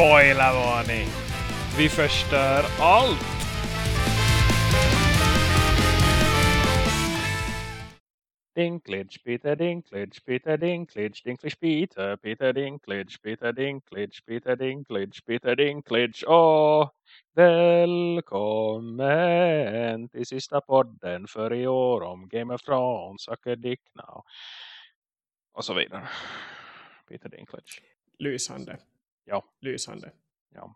Spoilervarning! Vi förstör allt! Dinklage, Peter Dinklage, Peter Dinklage, Dinklage Peter, Peter Dinklage, Peter Dinklage, Peter Dinklage, Peter Dinklage. och välkommen till sista podden för i år om Game of Thrones, Suck a Dick Now. Och så vidare. Peter Dinklage. Lysande. Ja. Lysande. Ja,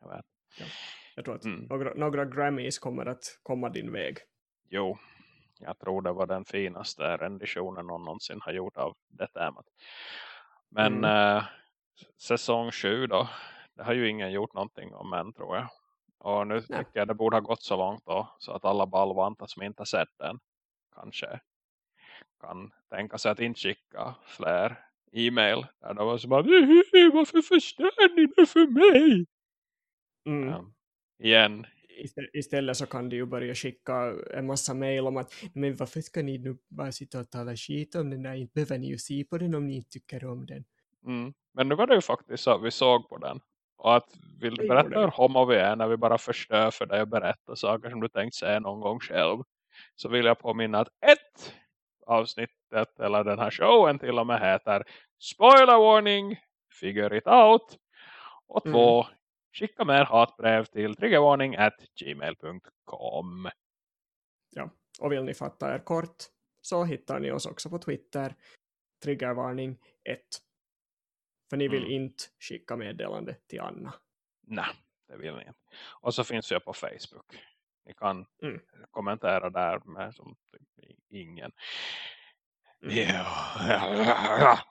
jag vet. Ja. Jag tror att Mm. några, några Grammys kommer att komma din väg. Jo, jag tror det var den finaste renditionen någon någonsin har gjort av det temat. Men Mm. eh, säsong 7 då, det har ju ingen gjort någonting om än tror jag. Och nu Nej. tycker jag det borde ha gått så långt då, så att alla ballvantar som inte har sett den kanske kan tänka sig att inte skicka fler e-mail. Där det var så bara, varför förstör ni det för mig? Mm. Ja. igen, Istä- Istället så kan du ju börja skicka en massa mejl om att men varför ska ni nu bara sitta och tala skit om den där? Inte behöver ni ju se på den om ni inte tycker om den. Mm. Men nu var det ju faktiskt så att vi såg på den. Och att vill du berätta hur homo vi är när vi bara förstör för dig och berättar saker som du tänkt säga någon gång själv. Så vill jag påminna att ett avsnittet eller den här showen till och med heter Spoiler warning, figure it out. Och Mm. två, skicka mer hatbrev till triggervarning at gmail.com. Ja. Och vill ni fatta er kort så hittar ni oss också på Twitter. Triggervarning 1. För ni vill Mm. inte skicka meddelande till Anna. Nej, det vill ni inte. Och så finns vi på Facebook. Ni kan Mm. kommentera där med som ingen. Mm. Ja.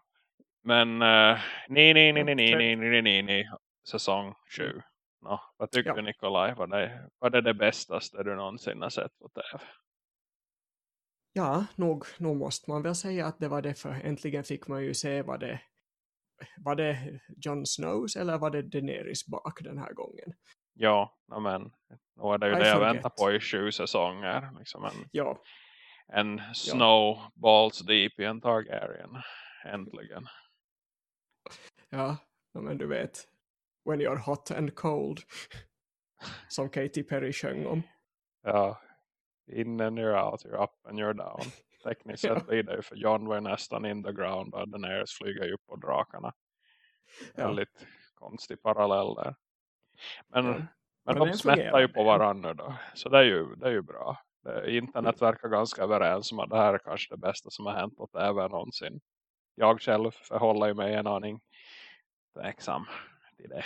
Men uh, nej, nej, nej, nej, nej, nej, nej, nej, nej, säsong 7. No, vad tycker Ja. du Nikolaj? Vad är, vad är det bästaste du någonsin har sett på tv? Ja, nog, nog måste man väl säga att det var det för äntligen fick man ju se vad det var det Jon Snows eller var det Daenerys bak den här gången? Ja, men nu är det ju I det jag väntar på i sju säsonger. Liksom en, Ja, en snowballs deep i en Targaryen. Äntligen. ja, ja, men du vet When you're hot and cold som Katy Perry sjöng om. Ja, in and you're out, you're up and you're down. Tekniskt Ja. sett blir det ju för John var nästan in the ground och Daenerys flyger ju upp på drakarna. Ja. Väldigt konstig parallell där. Men, Ja. men, Men de smättar ju på varandra då. Så det är ju, det är ju bra. Internet verkar ganska överens om att det här är kanske det bästa som har hänt på tv någonsin. Jag själv förhåller ju mig en aning tveksam till det.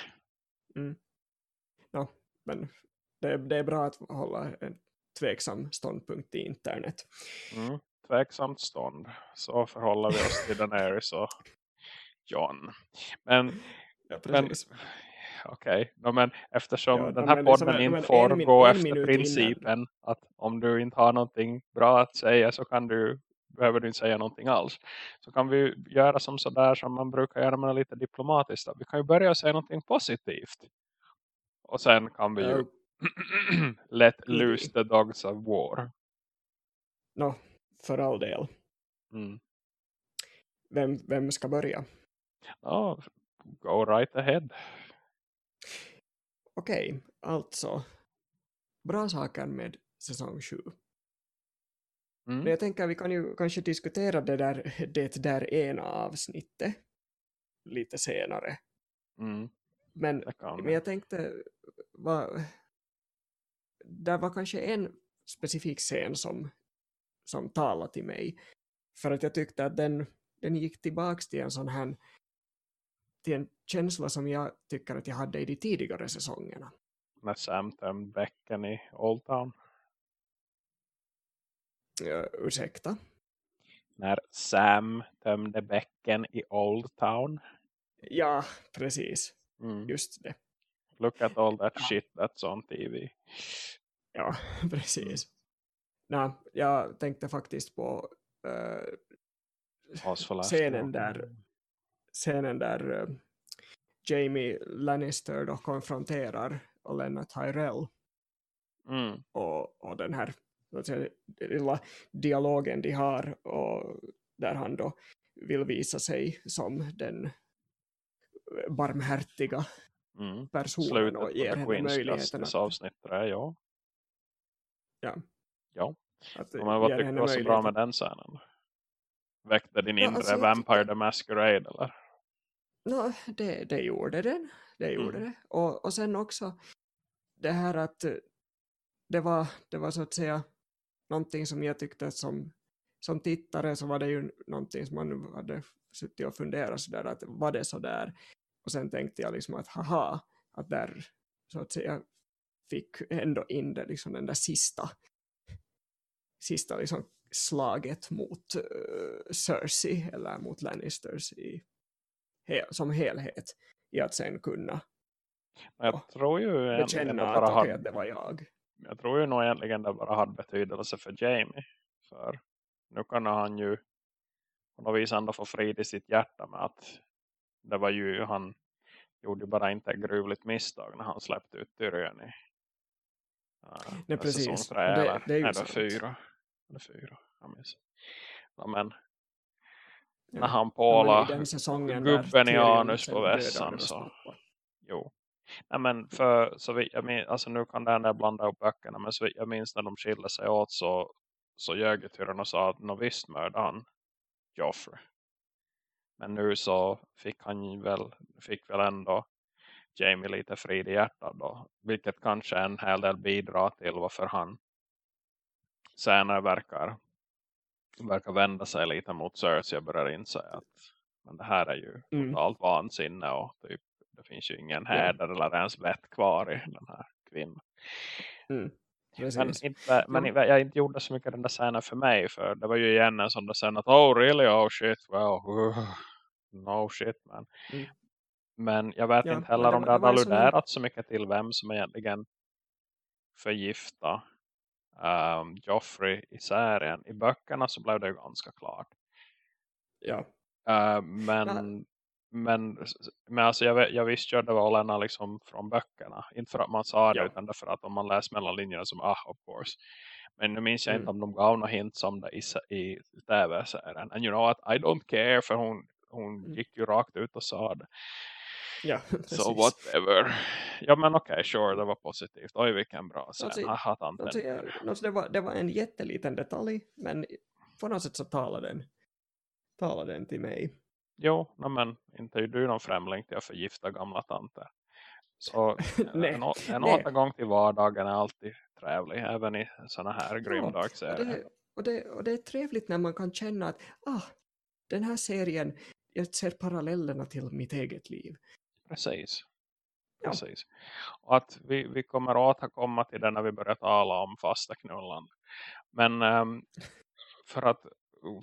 Ja, men det, det är bra att hålla en tveksam ståndpunkt i internet. Mm, tveksamt stånd. Så förhåller vi oss till Daenerys och John. Men, Ja, men okej. No, men eftersom Ja, den men här det är som podden en- men inte får en gå en efter minut innan. principen att om du inte har någonting bra att säga så kan du behöver du inte säga någonting alls. Så kan vi göra som sådär som man brukar göra med lite diplomatiskt. Vi kan ju börja säga någonting positivt. Och sen kan vi ju let loose the dogs of war. Nå, för all del. Mm. Vem, vem ska börja? Ja, go right ahead. Okej, alltså. Bra saker med säsong 7. Mm. Men jag tänker vi kan ju kanske diskutera det där, det där ena avsnittet lite senare. Mm. Men, men jag tänkte, vad, där var kanske en specifik scen som, som talade till mig. För att jag tyckte att den, den gick tillbaks till en sån här till en känsla som jag tycker att jag hade i de tidigare säsongerna. Med Sam tömde bäcken i Old Town. Uh, ursäkta? När Sam tömde bäcken i Old Town. Ja, precis. Mm. Just det. Look at all that Ja. shit that's on TV. Ja, precis. Nej, jag tänkte faktiskt på uh, scenen där, scenen där eh, Jamie Lannister då konfronterar Olenna Tyrell Mm. och, och den här säga, lilla dialogen de har och där han då vill visa sig som den barmhärtiga Mm. personen Slutet och ger henne Queen's möjligheten att, avsnitt där, ja. Ja. Ja. att Men vad tyckte du var så bra med den scenen? Väckte din Ja, inre alltså, Vampire the Masquerade eller? No, det, det gjorde den. Det gjorde Mm. det. Och, och sen också det här att det var, det var så att säga någonting som jag tyckte som, som tittare så var det ju någonting som man hade suttit och funderat sådär att var det så där? Och sen tänkte jag liksom att haha, att där så att säga fick ändå in det liksom den där sista sista liksom slaget mot uh, Cersei eller mot Lannisters i, he, som helhet i att sen kunna Jag Ja. tror ju egentligen bara att okej, hade, att det var jag. jag tror ju nog egentligen det bara hade betydelse för Jamie. För nu kan han ju på något vis ändå få frid i sitt hjärta med att det var ju han gjorde ju bara inte ett gruvligt misstag när han släppte ut Tyrion i uh, Nej, precis. tre det- eller, det är ju var sant. fyra. Eller fyra, jag minns. Ja, men. När han Ja, men påla i den säsongen gubben i anus på vässan så. Jo. Nej, men för så vi, jag min, alltså nu kan den där blanda upp böckerna men så jag minns när de skilde sig åt så så ljög Tyrion och sa att nå visst mördade han Joffrey. Men nu så fick han väl fick väl ändå Jamie lite frid i hjärtat då. Vilket kanske en hel del bidrar till varför han senare verkar verkar vända sig lite mot Cersei och börjar inse att men det här är ju Mm. totalt vansinne och typ, det finns ju ingen häder eller ens vett kvar i den här kvinnan. Mm. Men, inte, men Ja. jag inte gjorde så mycket den där scenen för mig för det var ju igen en sån där scen att oh really, oh shit, wow, uh, no shit man. Mm. Men jag vet Ja, inte heller det om det det hade alluderat så mycket till vem som egentligen förgifta um, Joffrey i serien. I böckerna så blev det ju ganska klart. ja. Uh, men, men, men alltså jag, jag visste ju att det var Olena liksom från böckerna. Inte för att man sa det Ja. utan därför att om man läser mellan linjerna som ah of course. Men nu minns jag Mm. inte om de gav några hints om det i, i tv-serien. And you know what, I don't care för hon, hon Mm. gick ju rakt ut och sa det. Ja Så precis. whatever. Ja men okej, okay, sure, det var positivt. Oj vilken bra scen. Alltså, Haha, tanten. Alltså, jag, alltså det, var, det var en jätteliten detalj men på något sätt så talade den, talade den till mig. Jo, no, men inte är du någon främling till att förgifta gamla tanter. Så Nej, en, en nej. återgång till vardagen är alltid trevlig. Även i såna här grymdagsserier. det, och, det, och det är trevligt när man kan känna att ah, den här serien, jag ser parallellerna till mitt eget liv. Precis. Ja. Precis. Och att vi, vi kommer återkomma till det när vi börjar tala om fasta knullan. Men ehm, för att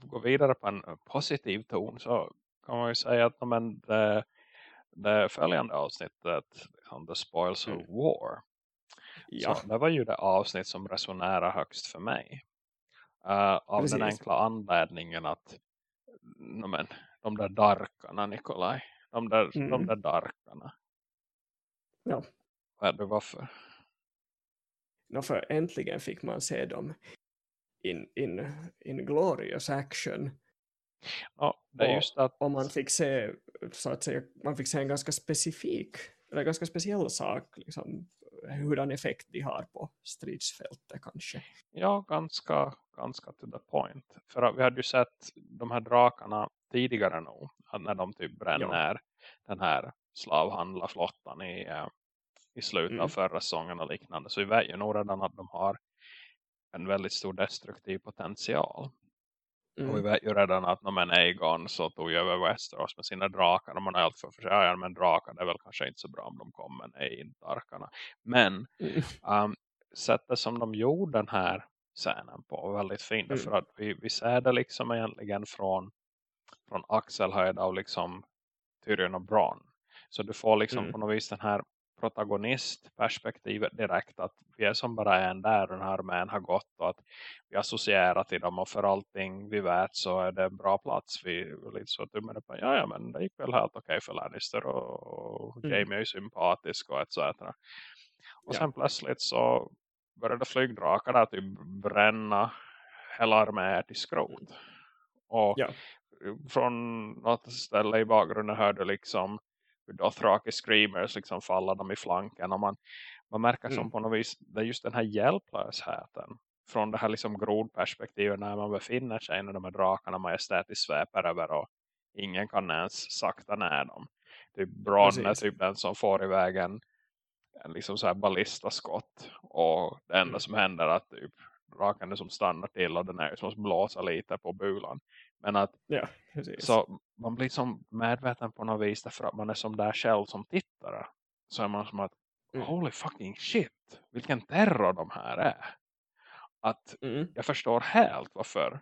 gå vidare på en positiv ton så kan man ju säga att men det, det följande avsnittet liksom, The Spoils of Mm. War Ja, Så det var ju det avsnitt som resonerar högst för mig. Uh, av den Precis. enkla anledningen att men, de där darkarna, Nikolaj. De där, de Mm. där darkarna. Ja. Vad är det varför? no, för äntligen fick man se dem in, in, in glorious action. Ja, det är Och- just att Och man fick se, så att säga, man fick se en ganska specifik, eller ganska speciell sak, liksom, hurdan effekt de har på stridsfältet kanske. ja, ganska, ganska to the point. För vi hade ju sett de här drakarna tidigare nog. När de typ bränner den här slavhandlarflottan i, eh, i slutet av Mm. förra säsongen och liknande. Så vi vet ju nog redan att de har en väldigt stor destruktiv potential. Och vi Mm. vet ju redan att när man Aegon så tog ju över Westeros med sina drakar. Och man har alltid för sig, ja men drakar det är väl kanske inte så bra om de kommer. Nej, inte darkarna. Men Mm. um, sättet som de gjorde den här scenen på var väldigt fint. Mm. För att vi, vi ser det liksom egentligen från, från axelhöjd av liksom Tyrion och Bronn. Så du får liksom Mm. på något vis den här protagonistperspektivet direkt att vi är som bara en där den här armén har gått och att vi associerar till dem och för allting vi vet så är det en bra plats vi lite så tummen på, ja ja men det gick väl helt okej för Lannister och, och Mm. Jamie är ju sympatisk och etc. Och Ja. sen plötsligt så började flygdrakar där typ bränna hela arméer till skrot. Och Ja. Från något ställe i bakgrunden hörde liksom hur Dothraki screamers liksom faller dem i flanken och man, man märker Mm. som på något vis det är just den här hjälplösheten från det här liksom grodperspektivet när man befinner sig när de här drakarna majestätiskt sväpar över och ingen kan ens sakta ner dem. Typ Bronn är typ den som får iväg en, en liksom så här ballistaskott och det enda Mm. som händer är att typ draken är som stannar till och den är som blåser lite på bulan. Men att Ja, så man blir som medveten på något vis därför att man är som där själv som tittare. Så är man som att Mm. holy fucking shit, vilken terror de här är. Att Mm. jag förstår helt varför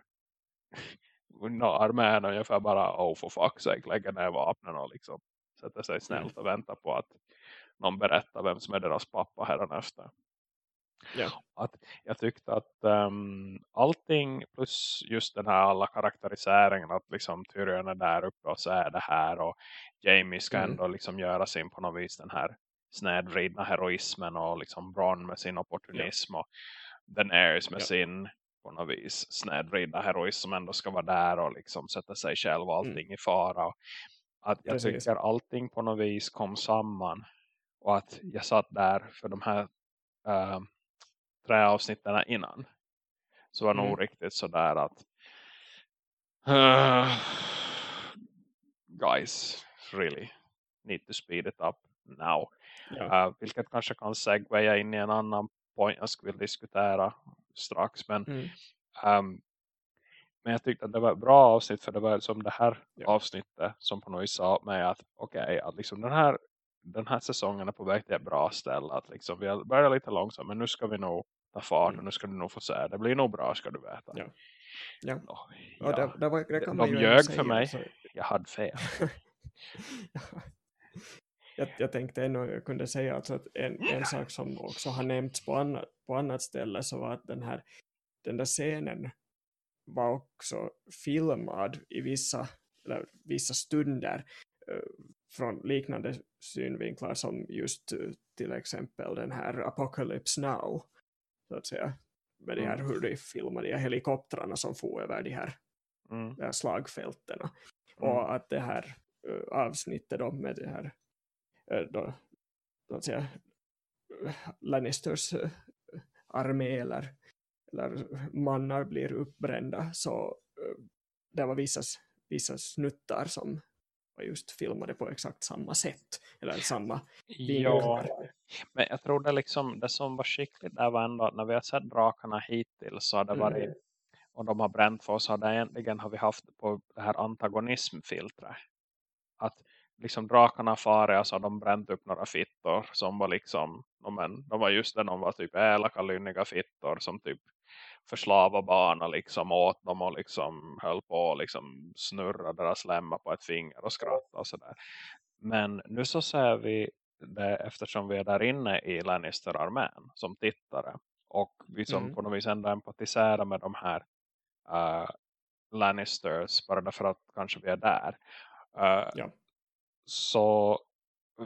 no, armén ungefär bara oh for fuck's sake lägger ner vapnen och liksom sätter sig snällt och väntar på att någon berättar vem som är deras pappa härnästa. Ja. Att jag tyckte att um, allting plus just den här alla karaktäriseringen att liksom Tyrion är där uppe och så är det här och Jamie ska Mm. ändå liksom göra sin på något vis den här snedvridna heroismen och liksom Bronn med sin opportunism och Daenerys med Ja. sin på något vis snedvridna heroism som ändå ska vara där och liksom sätta sig själv och allting i fara. Och att jag Mm. Precis. tycker allting på något vis kom samman och att jag satt där för de här uh, tre avsnitten innan så var det Mm. nog riktigt sådär att uh, guys really need to speed it up now. Ja. Uh, vilket kanske kan segwaya in i en annan point jag skulle diskutera strax. Men, Mm. um, men jag tyckte att det var ett bra avsnitt för det var som det här Ja. avsnittet som på något sa mig att okej, att liksom den här den här säsongen är på väg till ett bra ställe. Att liksom vi har börjat lite långsamt men nu ska vi nog ta fart och Mm. nu ska du nog få se. Det blir nog bra ska du veta. Ja. Ja. Och ja. det, det, var, det kan De man ändå ljög för mig. så- Jag hade fel. Ja. jag, jag tänkte ännu jag kunde säga alltså att en, en sak som också har nämnts på annat, på annat ställe så var att den här den där scenen var också filmad i vissa, eller vissa stunder eh, från liknande synvinklar som just eh, till exempel den här Apocalypse Now så att säga med de här, Mm. hur de filmade de här helikoptrarna som får över de här, Mm. de här slagfälten Mm. och att det här uh, avsnittet då med det här uh, då, så att säga Lannisters armé eller, eller mannar blir uppbrända så det var vissa, vissa snuttar som var just filmade på exakt samma sätt eller samma Ja, men jag tror det liksom det som var skickligt där var ändå att när vi har sett drakarna hittills så har det Mm. varit och de har bränt för oss har det egentligen har vi haft på det här antagonismfiltret. Att liksom drakarna så har de bränt upp några fittor som var liksom, men, de var just det, de var typ elaka, lynniga fittor som typ förslava barna liksom åt dem och liksom höll på och liksom snurra deras lemmar på ett finger och skratta och sådär. Men nu så ser vi det eftersom vi är där inne i Lannister-armén som tittare och vi som Mm. på något vis ändå empatiserar med de här uh, Lannisters bara därför att kanske vi är där. Uh, Ja. Så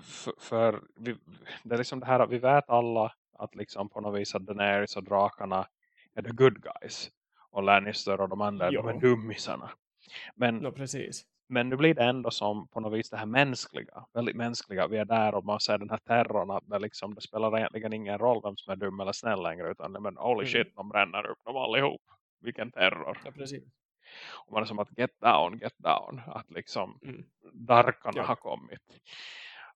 för, för vi, det är liksom det här att vi vet alla att liksom på något vis att Daenerys och drakarna är the good guys. Och Lannister och de andra Ja. de är dummisarna. Men, No, precis. men nu blir det ändå som på något vis det här mänskliga. Väldigt mänskliga. Vi är där och man ser den här terrorn. Att det, liksom, det spelar egentligen ingen roll vem som är dum eller snäll längre. Utan men holy Mm. shit, de bränner upp dem allihop. Vilken terror. Ja, precis. Och man är som att get down, get down. Att liksom Mm. darkarna Ja. har kommit.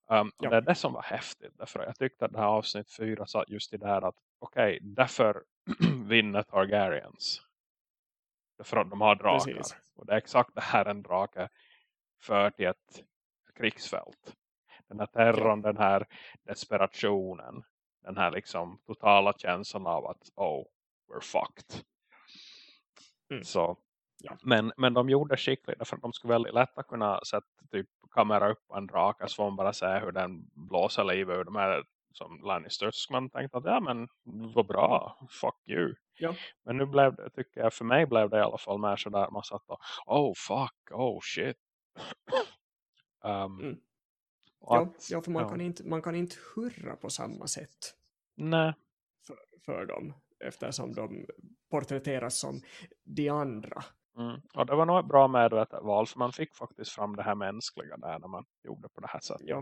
Um, Ja. Det är det som var häftigt. Därför jag tyckte att det här avsnitt fyra satt just i det här att okej, därför vinner Targaryens. Därför att de har drakar. Precis. Och det är exakt det här en drake för till ett krigsfält. Den här terrorn, den här desperationen. Den här liksom totala känslan av att oh, we're fucked. Mm. Så Ja. men, men de gjorde skickligt därför att de skulle väldigt lätt att kunna sätta typ kamera upp en drake så får man bara se hur den blåser liv ur de här som Lannister så skulle man tänka att ja men vad bra, fuck you. Ja. Men nu blev det, tycker jag, för mig blev det i alla fall mer sådär man satt och oh fuck, oh shit. um, Mm. Ja, att- ja, för man, ja. Kan inte, man kan inte hurra på samma sätt Nej, för, för dem eftersom de porträtteras som de andra Mm. Och det var nog ett bra medvetet val för man fick faktiskt fram det här mänskliga där när man gjorde på det här sättet. Ja.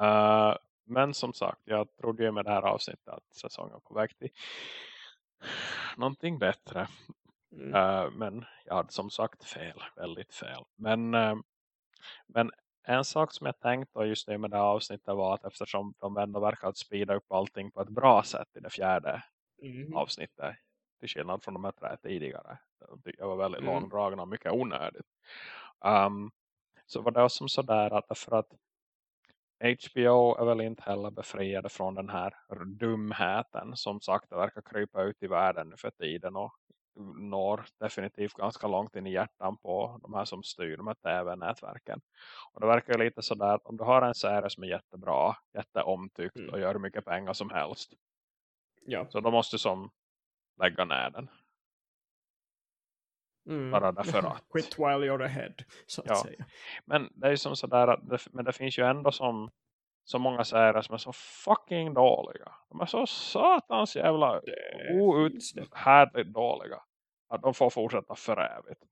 Uh, men som sagt, jag trodde ju med det här avsnittet att säsongen på väg till någonting bättre. Mm. Uh, men jag hade som sagt fel, väldigt fel. Men, uh, men en sak som jag tänkte just nu med det här avsnittet var att eftersom de ändå verkar att sprida upp allting på ett bra sätt i det fjärde Mhm. avsnittet. Till skillnad från de här tre tidigare. Jag var väldigt Mm. långdragna och mycket onödigt. Um, så var det som sådär att därför att HBO är väl inte heller befriade från den här dumheten som sagt det verkar krypa ut i världen nu för tiden och når definitivt ganska långt in i hjärtan på de här som styr de här tv-nätverken. Och det verkar ju lite sådär om du har en serie som är jättebra, jätteomtyckt Mm. och gör hur mycket pengar som helst. Ja. Så då måste du som lägga ner den. Mm. Bara därför att. Quit while you're ahead, så att Ja. säga. Men det är ju som sådär att det, men det finns ju ändå som så många serier som är så fucking dåliga. De är så satans jävla outhärdligt dåliga. Att de får fortsätta för evigt.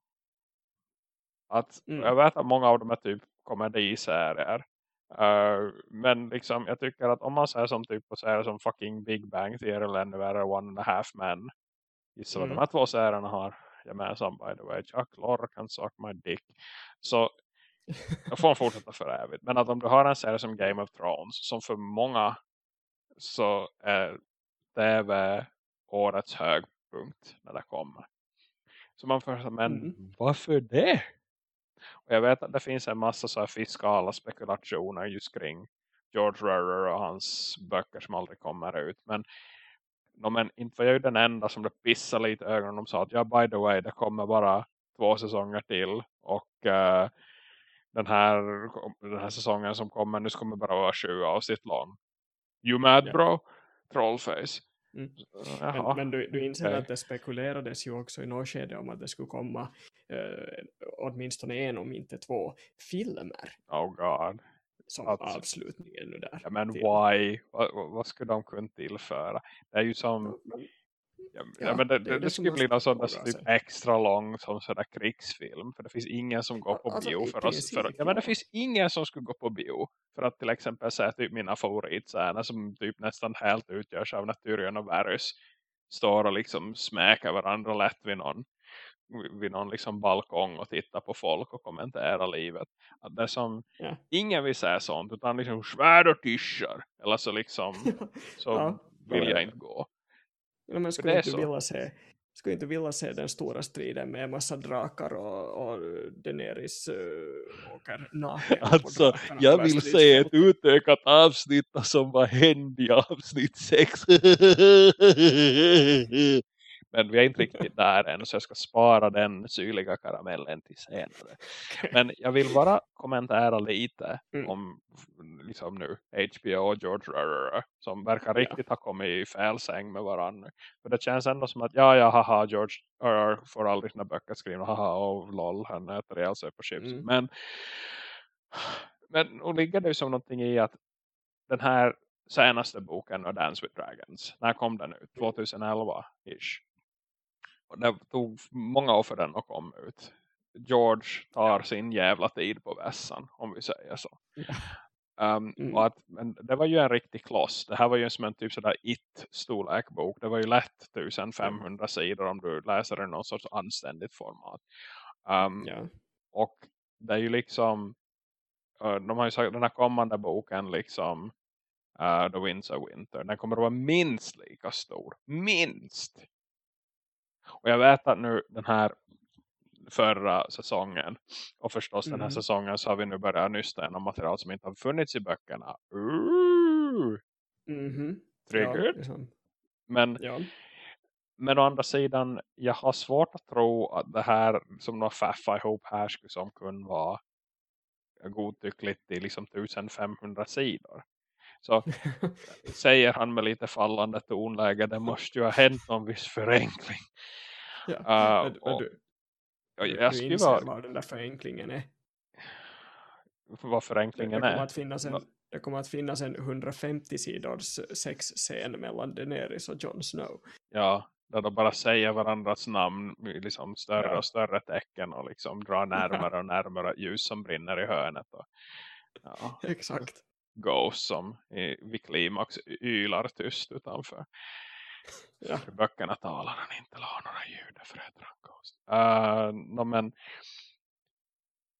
Att, Mm. Jag vet att många av dem är typ komediserier. Uh, men liksom jag tycker att om man säger som typ på serier som fucking Big Bang Theory eller ännu värre One and a Half Men. Gissa vad Mm. de här två serierna har gemensamt by the way. Chuck Lorre can suck my dick. Så jag får fortsätta för evigt. Men att om du har en serie som Game of Thrones som för många så är TV årets högpunkt när det kommer. Så man får men Mm. varför det? Och jag vet att det finns en massa så fiskala spekulationer just kring George Rorer och hans böcker som aldrig kommer ut. Men, no, men inte var jag ju den enda som blev pissa lite i ögonen och sa att ja by the way det kommer bara två säsonger till och eh, den, här, den här säsongen som kommer nu kommer bara vara 20 avsnitt lång. You mad Ja. bro? Trollface. Mm. Jaha. Men, men du, du inser okej. att det spekulerades ju också i något skede om att det skulle komma eh, åtminstone en om inte två filmer Oh god. Som Alltså. avslutningen nu där. Ja, men till- why? Vad, vad- skulle de kunna tillföra? Det är ju som... Ja, Ja, men det, det det, skulle bli någon sån där typ extra lång som sådär krigsfilm. För det finns ingen som går på Alltså, bio för oss. För, ja, men det finns ingen som skulle gå på bio för att till exempel säga typ mina favoritscener som typ nästan helt utgörs av Naturion och Varys står och liksom smäkar varandra lätt vid någon vid någon liksom balkong och tittar på folk och kommenterar livet. Att det som, Ja. ingen vill säga sånt utan liksom svärd och tyschar. Eller så liksom så Ja, vill ja, jag ja. inte gå. Ja, men skulle inte så. vilja se skulle inte vilja se den stora striden med en massa drakar och, och Daenerys uh, åker naken Alltså, jag vill se ett utökat avsnitt som var hände i avsnitt 6. Men vi är inte riktigt där än så jag ska spara den syrliga karamellen till senare. Men jag vill bara kommentera lite Mm. om liksom nu HBO och George R.R. som verkar Ja. riktigt ha kommit i fel säng med varandra. För det känns ändå som att ja, ja, haha, George R.R. får aldrig sina böcker skrivna, haha, och lol, han äter ihjäl sig på chips. Mm. Men, men och ligger det som någonting i att den här senaste boken av Dance with Dragons, när kom den ut? 2011-ish. Det tog många år för den att komma ut. George tar sin jävla tid på vässan, om vi säger så. Um, Mm. att, men det var ju en riktig kloss. Det här var ju som en typ sådär it-storlek bok. Det var ju lätt 1500 sidor om du läser den i någon sorts anständigt format. Um, Ja. och det är ju liksom uh, de har ju sagt den här kommande boken liksom uh, The Winds of Winter. Den kommer att vara minst lika stor. Minst! Och jag vet att nu den här förra säsongen och förstås den här Mhm. säsongen så har vi nu börjat nysta igenom material som inte har funnits i böckerna. Ooh, Mhm. triggered. Ja. Men ja. Men å andra sidan, jag har svårt att tro att det här som de faffar ihop här skulle som kunde vara godtyckligt i liksom 1500 sidor. Så säger han med lite fallande tonläge, det måste ju ha hänt någon viss förenkling. ja. Uh, men, men och- du, Och jag du inser vara vad den där förenklingen är. vad Det, det, förenklingen kommer är. att finnas en, det kommer att finnas en 150 sidors sexscen mellan Daenerys och Jon Snow. Ja, där de bara säger varandras namn i liksom större Ja. och större tecken och liksom drar närmare och närmare ljus som brinner i hörnet och ja, Exakt. Ghost som i, vid klimax ylar tyst utanför. Ja. I böckerna talar han inte har några ljud för heter han Ghost. Uh, no, men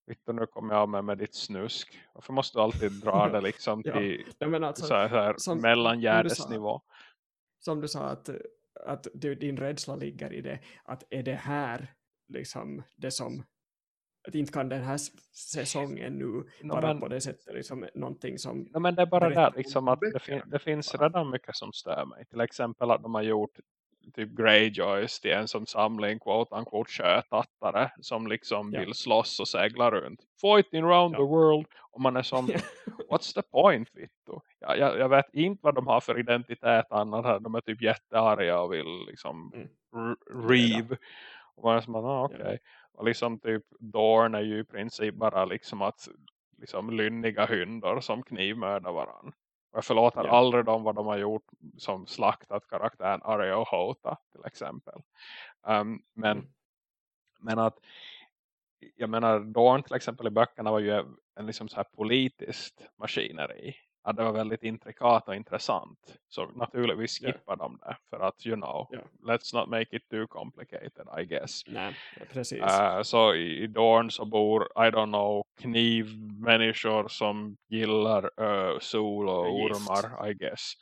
Victor, nu kommer jag med med ditt snusk. Varför måste du alltid dra det liksom Ja. till men alltså, så här, så här som- mellangärdesnivå? som du sa att, att du, din rädsla ligger i det att är det här liksom det som att inte kan den här säsongen nu No, bara men- på det sättet liksom någonting som No, men det är bara det liksom om att det, fin det finns redan mycket som stör mig. Till exempel att de har gjort typ Greyjoys till en som samling quote unquote sjötattare som liksom Ja. vill slåss och segla runt. Fighting around Ja. the world. Och man är som, what's the point Vittu? Jag, jag, jag vet inte vad de har för identitet annat här. De är typ jättearga och vill liksom Mm. r- reave. Och man är som, ah, okej. Ja. Och liksom typ Dorn är ju i princip bara liksom att liksom lynniga hundar som knivmördar varann. Och jag förlåter Ja. aldrig dem vad de har gjort som slaktat karaktären Areo Hota till exempel. Um, men, Mm. men att jag menar Dorn till exempel i böckerna var ju en liksom så här politiskt maskineri. Att det var väldigt intrikat och intressant. Så naturligtvis skippar de det. För att you know, Ja. let's not make it too complicated I guess. nej, precis Uh, så i, Dorn så bor, I don't know, knivmänniskor som gillar uh, sol och ormar, I guess.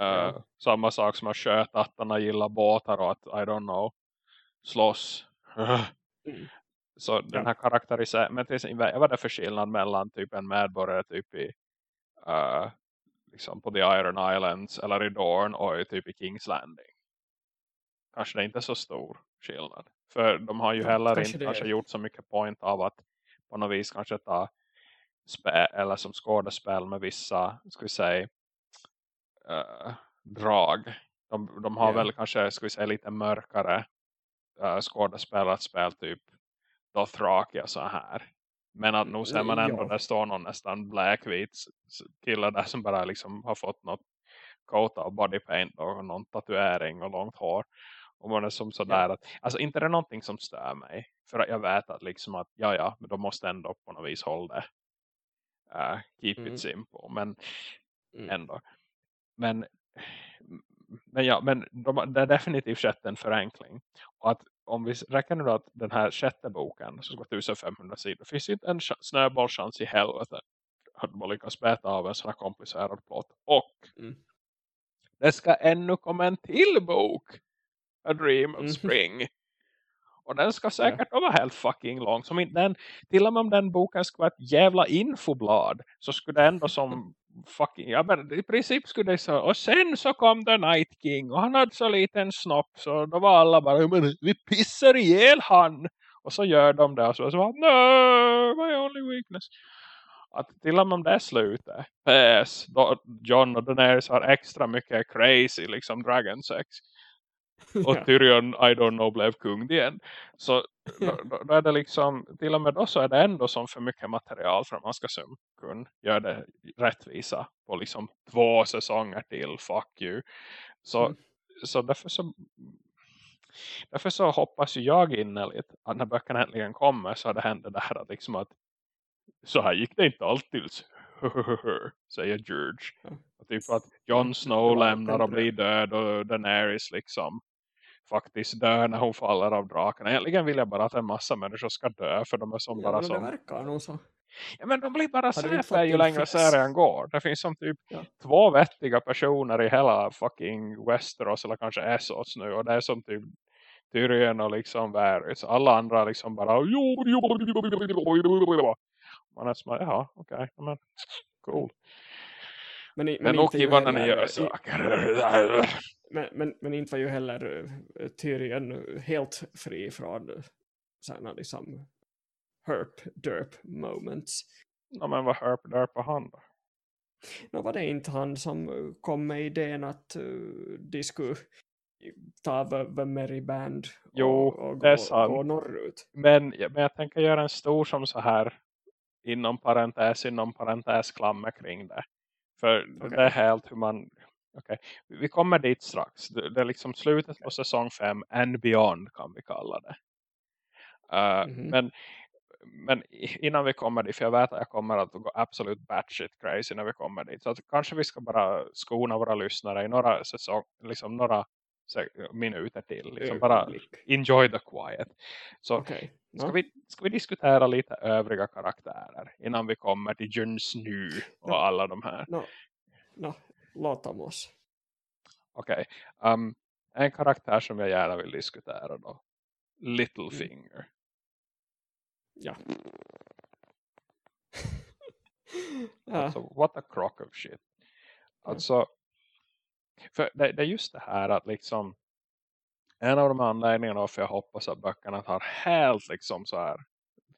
Uh, Ja. Samma sak som att sjötattarna gillar båtar och att, I don't know, slåss. Mm. Så den här karaktäriseringen, men exempel, vad var det för skillnad mellan typ en medborgare typ i uh, liksom på The Iron Islands eller i Dorn och typ i Kings Landing? Kanske det är inte så stor skillnad. För de har ju heller kanske inte kanske är. gjort så mycket point av att på något vis kanske ta spä, eller som skådespel med vissa, ska vi säga, uh, drag. De, de har Ja. väl kanske, ska vi säga, lite mörkare uh, skådespelarspel typ Dothraki och så här. Men att nog ser man ändå Ja. där står någon nästan blackvit s- kille där som bara liksom har fått något coat av body paint och någon tatuering och långt hår. Och man är som sådär att, alltså inte är det någonting som stör mig. För att jag vet att liksom att, ja ja, men de måste ändå på något vis hålla det. Uh, keep Mm. it simple. Men Mm. ändå. Men, men ja, men de, det har definitivt skett en förenkling. Och att om vi räknar nu att den här sjätte boken som ska vara 1500 sidor finns inte en ch- snöbollchans i helvete att man lyckas bäta av en sån här komplicerad plott. Och Mm. det ska ännu komma en till bok. A Dream of Mhm. Spring. Och den ska säkert vara helt fucking lång. Som den, till och med om den boken skulle vara ett jävla infoblad. Så skulle det ändå som fucking, ja men i princip skulle det så. Och sen så kom The Night King. Och han hade så liten snopp. Så då var alla bara, men vi pissar ihjäl han. Och så gör de det. Och så, så bara, no, my only weakness. Att till och med om det är slutet. PS, då John och Daenerys har extra mycket crazy liksom dragon sex. Och. Tyrion, I don't know, blev kung igen. Så då, då, är det liksom, till och med då så är det ändå som för mycket material för att man ska som kunna göra det rättvisa på liksom två säsonger till, fuck you. Så, Mm. så därför så därför så hoppas jag innerligt att när böckerna äntligen kommer så det hänt det där att liksom att så här gick det inte alltid säger George. Och typ att Jon Snow lämnar och blir död och Daenerys liksom faktiskt dör när hon faller av draken. Egentligen vill jag bara att en massa människor ska dö för de är som Ja, bara men som... verkar nog så. Ja, men de blir bara fått ju längre serien går. Det finns som typ Ja. två vettiga personer i hela fucking Westeros eller kanske Essos nu. Och det är som typ Tyrion och liksom Varys. Alla andra liksom bara man är som, jaha, okej, men cool. Men, i- men nog inte när ni gör saker. Men, men, men inte var ju heller uh, Tyrion helt fri från uh, sådana liksom herp derp moments. Ja, men vad hörp där på hand då? Nå var det inte han som uh, kom med idén att uh, de skulle ta The, the Merry Band och, Jo, och gå, gå norrut. Men, men jag tänker göra en stor som så här inom parentes, inom parentes klammer kring det. För Okej. det är helt hur man Okay. Vi kommer dit strax. Det, är liksom slutet på säsong 5 and beyond kan vi kalla det. Uh, mm -hmm. Men men innan vi kommer dit, för jag vet att jag kommer att gå absolut batshit crazy när vi kommer dit. Så att kanske vi ska bara skona våra lyssnare i några säsong, liksom några minuter till. Liksom bara enjoy the quiet. Så okay. ska, vi, ska vi diskutera lite övriga karaktärer innan vi kommer till Jon Snu och no. alla de här. No. No. Oss. Okej. Okay. Um, en karaktär som jag gärna vill diskutera då. Littlefinger. Mm. Ja. Alltså, what a crock of shit. Alltså, för det, det, är just det här att liksom en av de anledningarna varför jag hoppas att böckerna tar helt liksom så här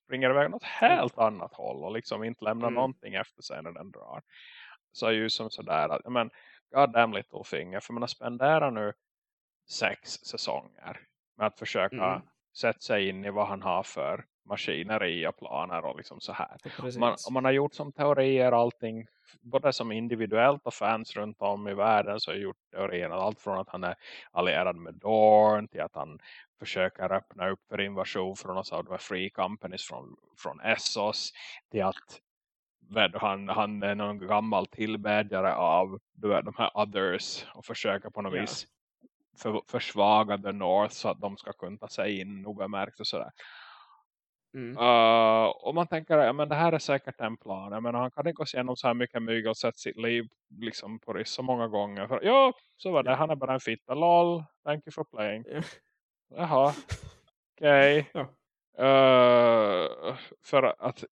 springer iväg något helt mm. annat håll och liksom inte lämnar mm. någonting efter sig när den drar. Så är ju som sådär att, men god damn little finger för man har spenderat nu sex säsonger med att försöka mm. sätta sig in i vad han har för maskineri och planer och liksom så här. Man, man har gjort som teorier allting, både som individuellt och fans runt om i världen så har gjort teorier allt från att han är allierad med Dorn till att han försöker öppna upp för invasion från oss av de free companies från, från Essos till att han, han är någon gammal tillbedjare av de här others och försöker på något yeah. vis för, försvaga the North så att de ska kunna ta sig in obemärkt och sådär. Mm. Uh, och man tänker, ja men det här är säkert en plan. Jag menar, han kan inte gå igenom så här mycket mygg och sätta sitt liv liksom på risk så många gånger. För, ja, så var det. Ja. Han är bara en fitta. Lol, thank you for playing. Ja. Jaha, okej. Okay. Ja. Uh, för att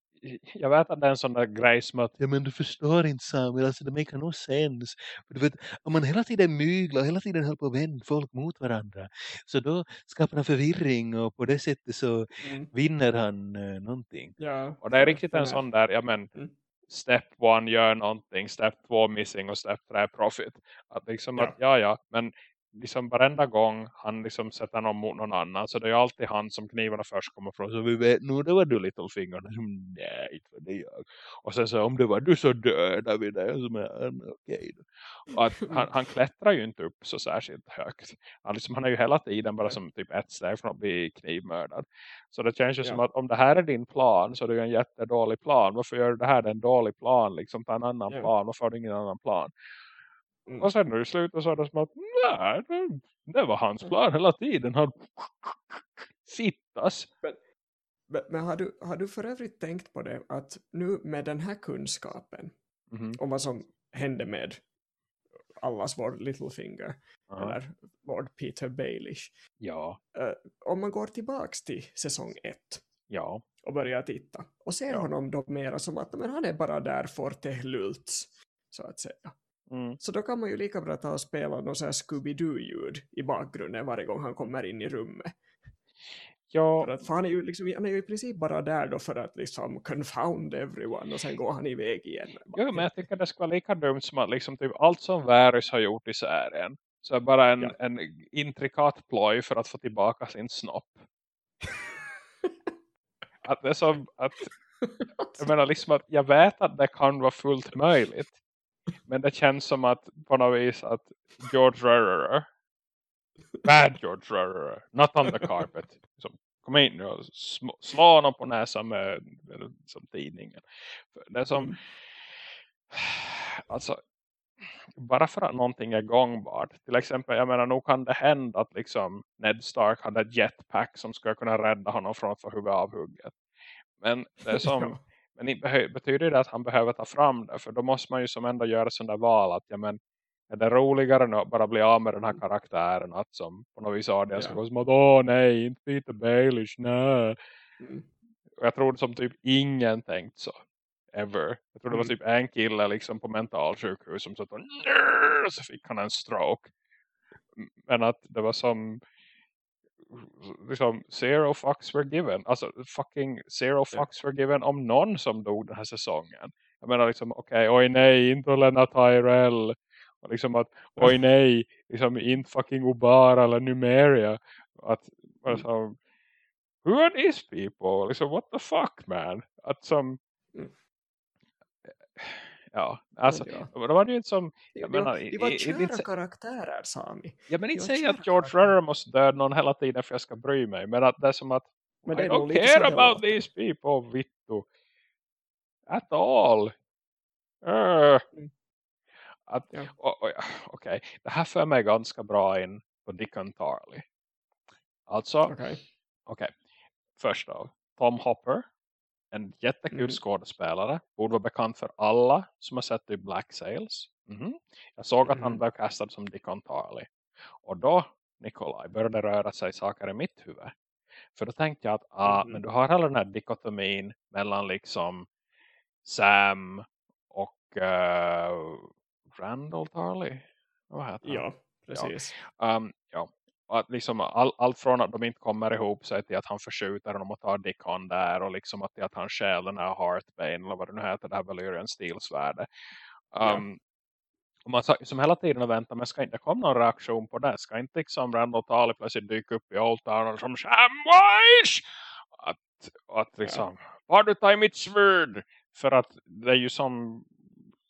jag vet att det är en sån där grej som att ja men du förstår inte Samuel, alltså det make no sense. För du vet, om man hela tiden myglar, hela tiden håller på att vända folk mot varandra så då skapar han förvirring och på det sättet så mm. vinner han uh, någonting. Ja, och det är riktigt en sån där, ja men mm. step one gör någonting, step två missing och step tre profit. Att liksom ja. att ja ja, men liksom varenda gång han liksom sätter någon mot någon annan så det är alltid han som knivarna först kommer från. Så vi vet nu det var du Littlefinger nej inte var det jag och sen så om det var du så dödar vi det som är okej okay. han, han klättrar ju inte upp så särskilt högt. Han, liksom, han är ju hela tiden bara som typ ett steg från att bli knivmördad. Så det känns ju ja. som att om det här är din plan så är det ju en jättedålig plan. Varför gör du det här? Det är en dålig plan liksom. Ta en annan ja. plan. Varför har du ingen annan plan Mm. Och sen när det slutade så är det som att nej, det, det var hans plan hela tiden. Han fittas. Men, men, men, har, du, har du för övrigt tänkt på det att nu med den här kunskapen mm om vad som hände med allas vår Littlefinger uh -huh. eller vår Peter Baelish. Ja. Uh, om man går tillbaks till säsong ett ja. och börjar titta och ser ja. honom då mera som att men han är bara där för till lults så att säga. Mm. Så då kan man ju lika bra ta och spela någon sån här Scooby-Doo-ljud i bakgrunden varje gång han kommer in i rummet. Ja. För, att, för han, är ju liksom, han är ju i princip bara där då för att liksom confound everyone och sen går han iväg igen. Jo, men jag tycker det ska vara lika dumt som att liksom typ allt som Varys har gjort i serien så är bara en, ja. en intrikat ploj för att få tillbaka sin snopp. att det är som att jag menar liksom att jag vet att det kan vara fullt möjligt. Men det känns som att på något vis att George Rurrer bad George Rurrer not on the carpet som, kom in nu och slå honom på näsan med, med som tidningen. Det är som mm. alltså bara för att någonting är gångbart. Till exempel, jag menar, nog kan det hända att liksom Ned Stark hade ett jetpack som skulle kunna rädda honom från att få huvudet avhugget. Men det är som, men betyder det att han behöver ta fram det? För då måste man ju som ändå göra sådana val att ja, men, är det roligare nu att bara bli av med den här mm. karaktären att som på något vis har det ja. som att åh nej, inte Peter Baelish, nej. Mm. Och jag tror som typ ingen tänkt så. Ever. Jag tror det var mm. typ en kille liksom på mentalsjukhus som sa att så fick han en stroke. Men att det var som liksom zero fucks were given. Alltså fucking zero fucks were given om någon som dog den här säsongen. Jag menar liksom, okej, okay, oj nej, inte Lena Tyrell. Och liksom att, oj nej, liksom inte fucking Obara eller Numeria. Att, alltså, who are these people? Liksom, what the fuck man? Att som, mm. Ja. Alltså, ja. då var det ju inte som... Jag de, menar, de var kära inte- karaktärer, Sami. Ja, men inte säga att George. Rutter måste döda någon hela tiden för jag ska bry mig. Men att det är som att Men det I don't care det about låter. these people, Vittu. At all. Uh. Mm. Att, Ja. och- och- Okej, det här för mig ganska bra in på Dickon Tarley. Alltså, okej. Okej. Först av, Tom Hopper. En jättekul Mm. skådespelare. Borde vara bekant för alla som har sett i Black Sails. Mhm. Jag såg att han Mhm. blev kastad som Dickon Tarley. Och då, Nikolaj, började röra sig saker i mitt huvud. För då tänkte jag att ah, men du har hela den här dikotomin mellan liksom Sam och uh, Randall Tarley. Vad heter han? Ja, precis. Um, ja. Och att liksom all, allt från att de inte kommer ihop sig till att han förskjuter honom och tar Dickon där. Och liksom att, att han stjäl den här Heartbane eller vad det nu heter, det här Valyrian Steelsvärde. Ja. Um, och man som hela tiden och väntar, men ska inte komma någon reaktion på det? Ska inte liksom Randall Tarley plötsligt dyka upp i Old Town som Samwise? Att, att liksom, har du tagit mitt svärd? För att det är ju som,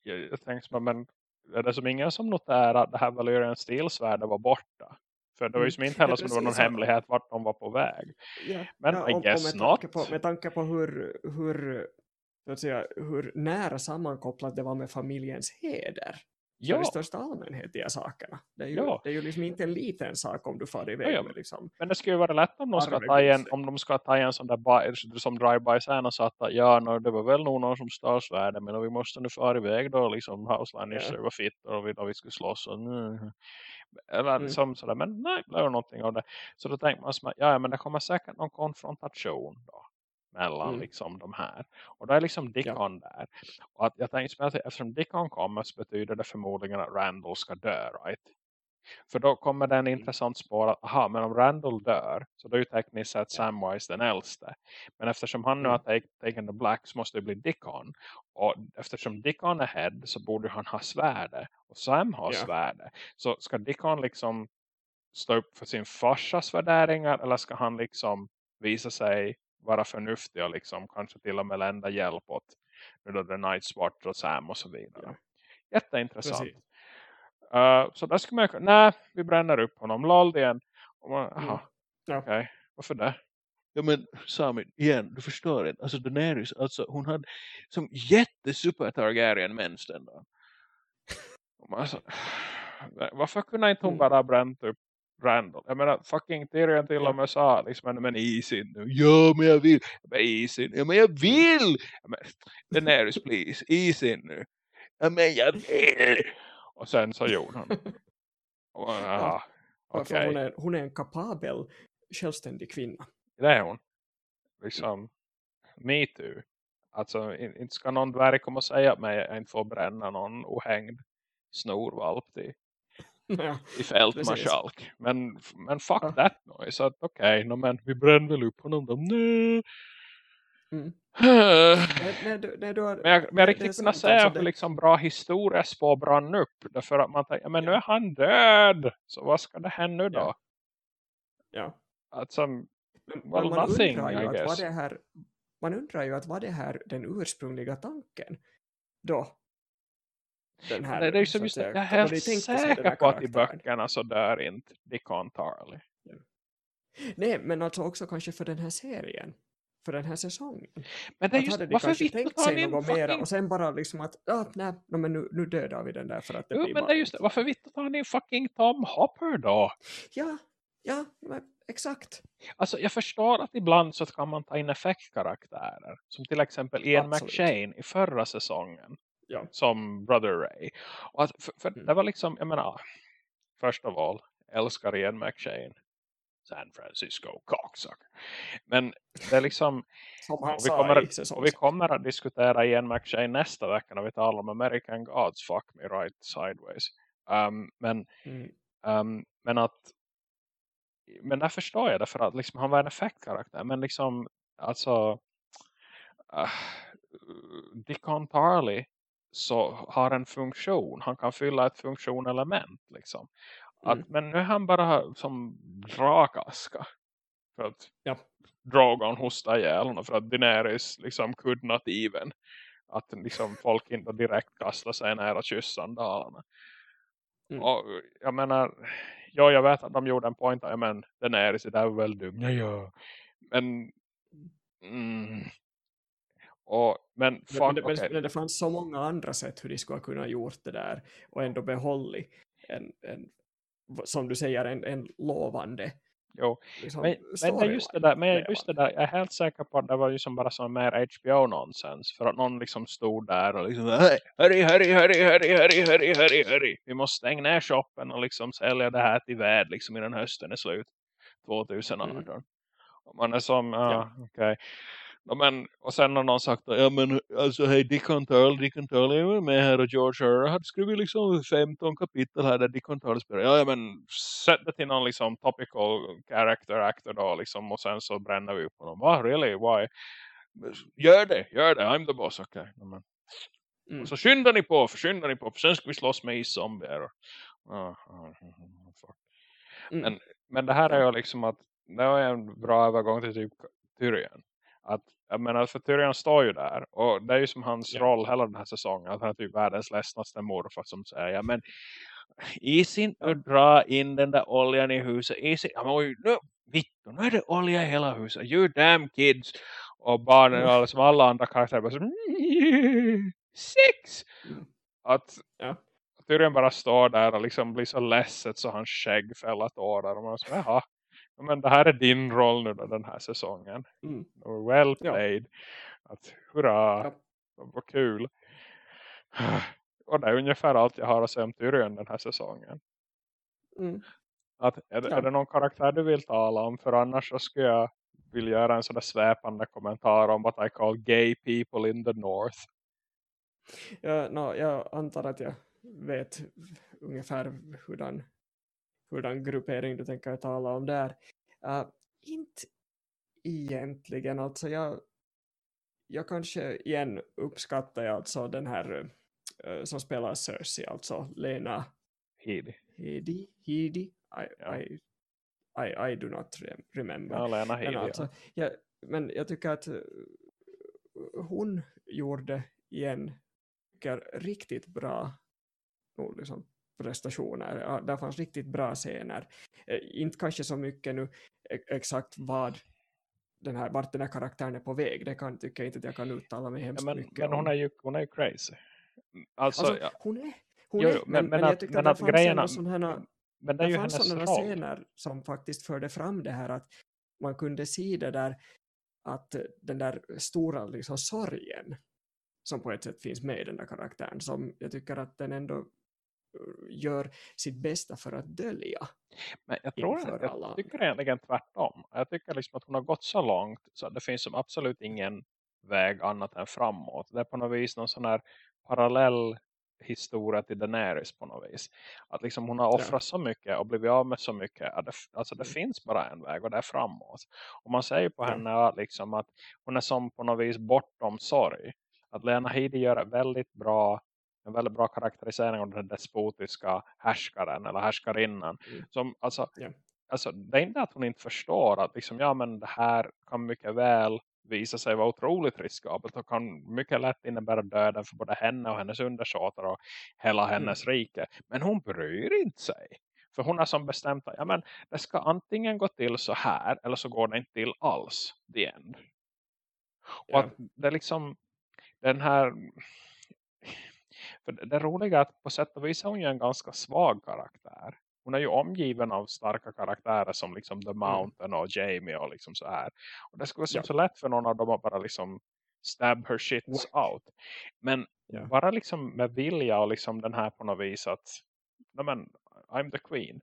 jag, jag tänker som, men är det som ingen som noterar att det här Valyrian Steelsvärde var borta? För det var ju Mm. som inte heller som det var någon hemlighet vart de var på väg. Ja, Men ja, I och- och guess med tanke not. På, med tanke på hur, hur, så att säga, hur nära sammankopplat det var med familjens heder. Ja. Ja, i största allmänhet de här sakerna. Det är, ju, Ja. det är ju liksom inte en liten sak om du far iväg Ja, med liksom. men det skulle ju vara lätt om de ska ta en, Goose. om de ska ta en sån där som drive-by sen och sa att ja, no, det var väl nog någon som stal svärden men vi måste nu fara iväg då liksom House Lannister Ja. var fitt och vi, då vi skulle slåss och. Eller Mm. som sådär, men nej, det någonting av det så då tänkte man som ja men det kommer säkert någon konfrontation då mellan Mm. liksom de här och då är liksom Dickon där och att jag tänkte eftersom Dickon kommer så betyder det förmodligen att Randall ska dö, right? För då kommer det en Mm. intressant spår att aha, men om Randall dör så då är ju tekniskt sett Samwise den äldste. Men eftersom han nu Mm. har take, taken the black så måste det bli Dickon. Och eftersom Dickon är head så borde han ha svärde. Och Sam har Ja. svärde. Så ska Dickon liksom stå upp för sin farsas värderingar eller ska han liksom visa sig vara förnuftig och liksom kanske till och med lända hjälp åt nu då The Night's Watch och Sam och så vidare. Ja. Jätteintressant. Precis. Uh, så där skulle man nej vi bränner upp honom, lol igen. Och man, aha, Mm. Okej, varför det? Ja men Sami, igen, du förstår inte. Alltså Daenerys, alltså hon hade som jättesuper Targaryen mens den dagen. Och man, alltså, varför kunde inte hon Mm. bara bränt upp Randall? Jag menar, fucking Tyrion till och med sa liksom, men, easy nu. Ja men jag vill. Men easy nu. Ja men jag vill. Ja, Men, Daenerys please, easy nu. Ja men jag vill. Och sen så gjorde han. Och, För okej, hon, är, hon är en kapabel, självständig kvinna. det är hon. Liksom, me too. Alltså, in- inte ska någon dvärg komma och säga att jag inte får bränna någon ohängd snorvalp till, ja. i fältmarskalk. Men, men fuck Ja. that noise. Okej, no, men vi bränner väl upp honom då. Nej. Mm. men Nej, nej, du, nej, du har, jag, men jag riktigt kunna säga det- liksom bra historiespår brann upp. Därför att man tänker, men nu är han död. Så vad ska det hända då? Ja. Ja. Alltså, Men, Well, men man nothing, undrar ju att guess. det här man undrar ju att var det här den ursprungliga tanken då? Den här, det är ju som just det, jag är vad helt säker på att i böckerna så dör inte Dickon Tarley. Nej, men alltså också kanske för den här serien. För den här säsongen. Men det är Att just, hade de kanske tänkt sig något mera fucking... och sen bara liksom att ah, nej, no, men nu, nu dödar vi den där för att det Jo, blir men det är just. Varför vitt tar ni fucking Tom Hopper då? Ja, ja, men, exakt. Alltså jag förstår att ibland så kan man ta in effektkaraktärer. Som till exempel Ian Absolut. McShane i förra säsongen. Ja. Som Brother Ray. Och att, för, för Mm. det var liksom, jag menar, först av all, älskar Ian McShane. San Francisco cocksucker. Men det är liksom, vi, kommer, vi kommer att diskutera Ian McShane nästa vecka när vi talar om American Gods. Fuck me right sideways. Um, men Mm. Um, men att men där förstår jag det för att liksom, han var en effektkaraktär men liksom alltså uh, Dickon Tarley så har en funktion han kan fylla ett funktionelement liksom att, Mm. men nu är han bara som drakaska för att Ja. Drogon hostar ihjäl honom för att Daenerys liksom could not even att liksom folk inte direkt kastar sig kyssar sandalerna. Mm. Och jag menar, ja jag vet att de gjorde en point, ja men den är där väl dum. Ja, ja. Men, mm, och, men fuck, men, det- okej. men det fanns så många andra sätt hur de skulle ha kunnat gjort det där och ändå behållit en, en som du säger en, en lovande Jo. Liksom men, men, just det där, men just det där, jag är helt säker på att det var ju som bara sån mer HBO-nonsens. För att någon liksom stod där och liksom hörri, hörri, hörri, hörri, hörri, hörri, hörri, hörri. Vi måste stänga ner shoppen och liksom sälja det här till värld liksom innan hösten är slut. 2018. Mm. Och man är som, ja, ah, okej. Okay. Ja, men, och sen har någon sagt ja men alltså hej Dickon Turl, Dickon Turl är ju med här och George R. R. hade skrivit liksom 15 kapitel här där Dickon Turl spelar. Ja, ja men sätt det till någon liksom topical character actor då liksom och sen så bränner vi upp honom. Va, really? Why? Gör det, gör det, I'm the boss, okej. Ja, men- Mm. Så skyndar ni på, skyndar ni på, för sen ska vi slåss med ah, ah, ah, fuck. Mm. Men, men det här är ju liksom att det är en bra övergång till typ Tyrion. Att, jag menar, för Tyrion står ju där. Och det är ju som hans Ja. roll hela den här säsongen. Att han är typ världens ledsnaste morfar som säger. Ja, men Isin och dra in den där oljan i huset. Isin, ja, men oj, nu, vittu, nu är det olja i hela huset. You damn kids. Och barnen och liksom alla andra karaktärer bara så, Sex! Att Ja. Tyrion bara står där och liksom blir så ledset så hans skägg fäller tårar. Och man så, jaha. Ja, Men det här är din roll nu då, den här säsongen. Mm. Well Ja. played. Att hurra. Ja. Vad kul. Och det är ungefär allt jag har att säga om Tyrion den här säsongen. Mm. Att, är, det- Ja. är det någon karaktär du vill tala om? För annars så skulle jag vilja göra en sån där sväpande kommentar om what I call gay people in the north. Ja, no, jag antar att jag vet ungefär hurdan, hurdan gruppering du tänker tala om där. Uh, inte egentligen, alltså jag, jag kanske igen uppskattar jag alltså den här eh, som spelar Cersei, alltså Lena Heidi. Heidi, Heidi, I, Ja. I, I, I do not rem- remember. Ja, Lena Heidi. Men, ja. alltså, jag, men jag tycker att eh, hon gjorde igen tycker, riktigt bra nog liksom, prestationer. Ja, där fanns riktigt bra scener. Eh, inte kanske så mycket nu e- exakt vad den här, vart den här karaktären är på väg. Det kan, tycker jag inte att jag kan uttala mig Ja, hemskt men, mycket men hon om. är ju, hon är ju crazy. Alltså, Alltså, ja, hon är, hon Jo, är men- men, men jag tyckte men att att det fanns grejerna- sådana men det det fanns sådana roll. scener som faktiskt förde fram det här att man kunde se det där att den där stora liksom sorgen som på ett sätt finns med i den där karaktären som jag tycker att den ändå gör sitt bästa för att dölja. Men jag tror alla jag tycker egentligen tvärtom. Jag tycker liksom att hon har gått så långt så att det finns som absolut ingen väg annat än framåt. Det är på något vis någon sån här parallell historia till Daenerys på något vis. Att liksom hon har offrat så mycket och blivit av med så mycket. Att det, alltså det Mm. finns bara en väg och det är framåt. Och man säger på Ja. henne att, liksom att hon är som på något vis bortom sorg. Att Lena Headey gör ett väldigt bra en väldigt bra karaktärisering av den despotiska härskaren eller härskarinnan. Mm. Som, alltså, Ja. alltså, det är inte att hon inte förstår att liksom, ja, men det här kan mycket väl visa sig vara otroligt riskabelt och kan mycket lätt innebära döden för både henne och hennes undersåtar och hela hennes rike. Men hon bryr inte sig. För hon har som bestämt att ja, men det ska antingen gå till så här eller så går det inte till alls. The end. Och Ja. att det är liksom den här för det roliga är att på sätt och vis är hon ju en ganska svag karaktär. Hon är ju omgiven av starka karaktärer som liksom The Mountain och Jamie och liksom så här. Och det skulle vara Ja. så lätt för någon av dem att bara liksom stab her shits out. Men Ja. bara liksom med vilja och liksom den här på något vis att nej men, I'm the queen.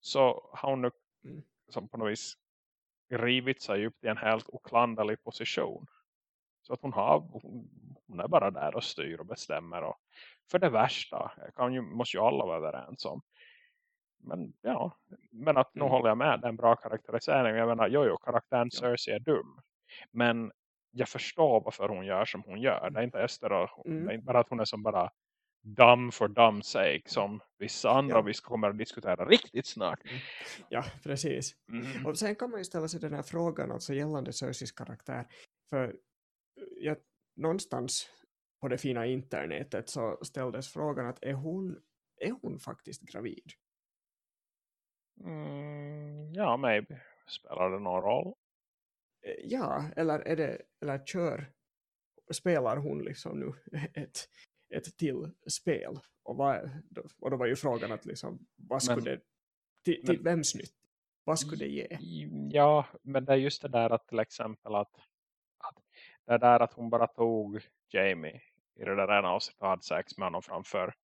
Så har hon nu Mm. som på något vis rivit sig upp till en helt oklanderlig position. Så att hon, har, hon, hon är bara där och styr och bestämmer. Och för det värsta kan ju, måste ju alla vara överens om. Men ja, men att nu Mm. håller jag med. Det är en bra karaktärisering. Jag menar, jo, jo karaktären Ja. Cersei är dum. Men jag förstår varför hon gör som hon gör. Det är inte Ester och, Mm. det är inte bara att hon är som bara dumb for dumb sake. Som vissa andra Ja. vi kommer att diskutera riktigt snart. Ja, precis. Mm. Och sen kan man ju ställa sig den här frågan alltså gällande Cerseis karaktär. För jag, någonstans på det fina internetet så ställdes frågan att är hon, är hon faktiskt gravid? Mm, ja, maybe. Spelar det någon roll? Eh, Ja, eller, är det, eller kör, spelar hon liksom nu ett, ett till spel? Och, vad, och då var ju frågan att liksom, vad skulle Men- det, till, till men- vems nytt? Vad skulle det ge? Ja, men det är just det där att till exempel att det där att hon bara tog Jamie i det där ena avsnittet och hade sex med honom framför